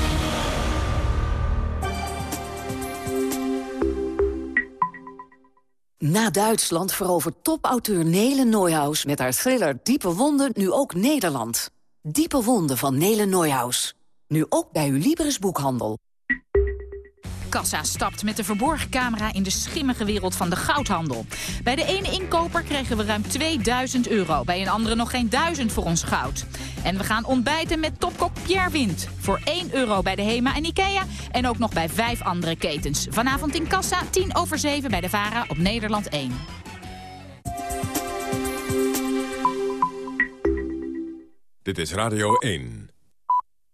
Na Duitsland verovert topauteur Nele Neuhaus met haar thriller Diepe Wonden nu ook Nederland. Diepe Wonden van Nele Neuhaus. Nu ook bij uw Libris boekhandel. Kassa stapt met de verborgen camera in de schimmige wereld van de goudhandel. Bij de ene inkoper kregen we ruim 2000 euro. Bij een andere nog geen 1000 voor ons goud. En we gaan ontbijten met topkok Pierre Wind. Voor 1 euro bij de HEMA en Ikea. En ook nog bij vijf andere ketens. Vanavond in Kassa, 10 over 7 bij de VARA op Nederland 1. Dit is Radio 1.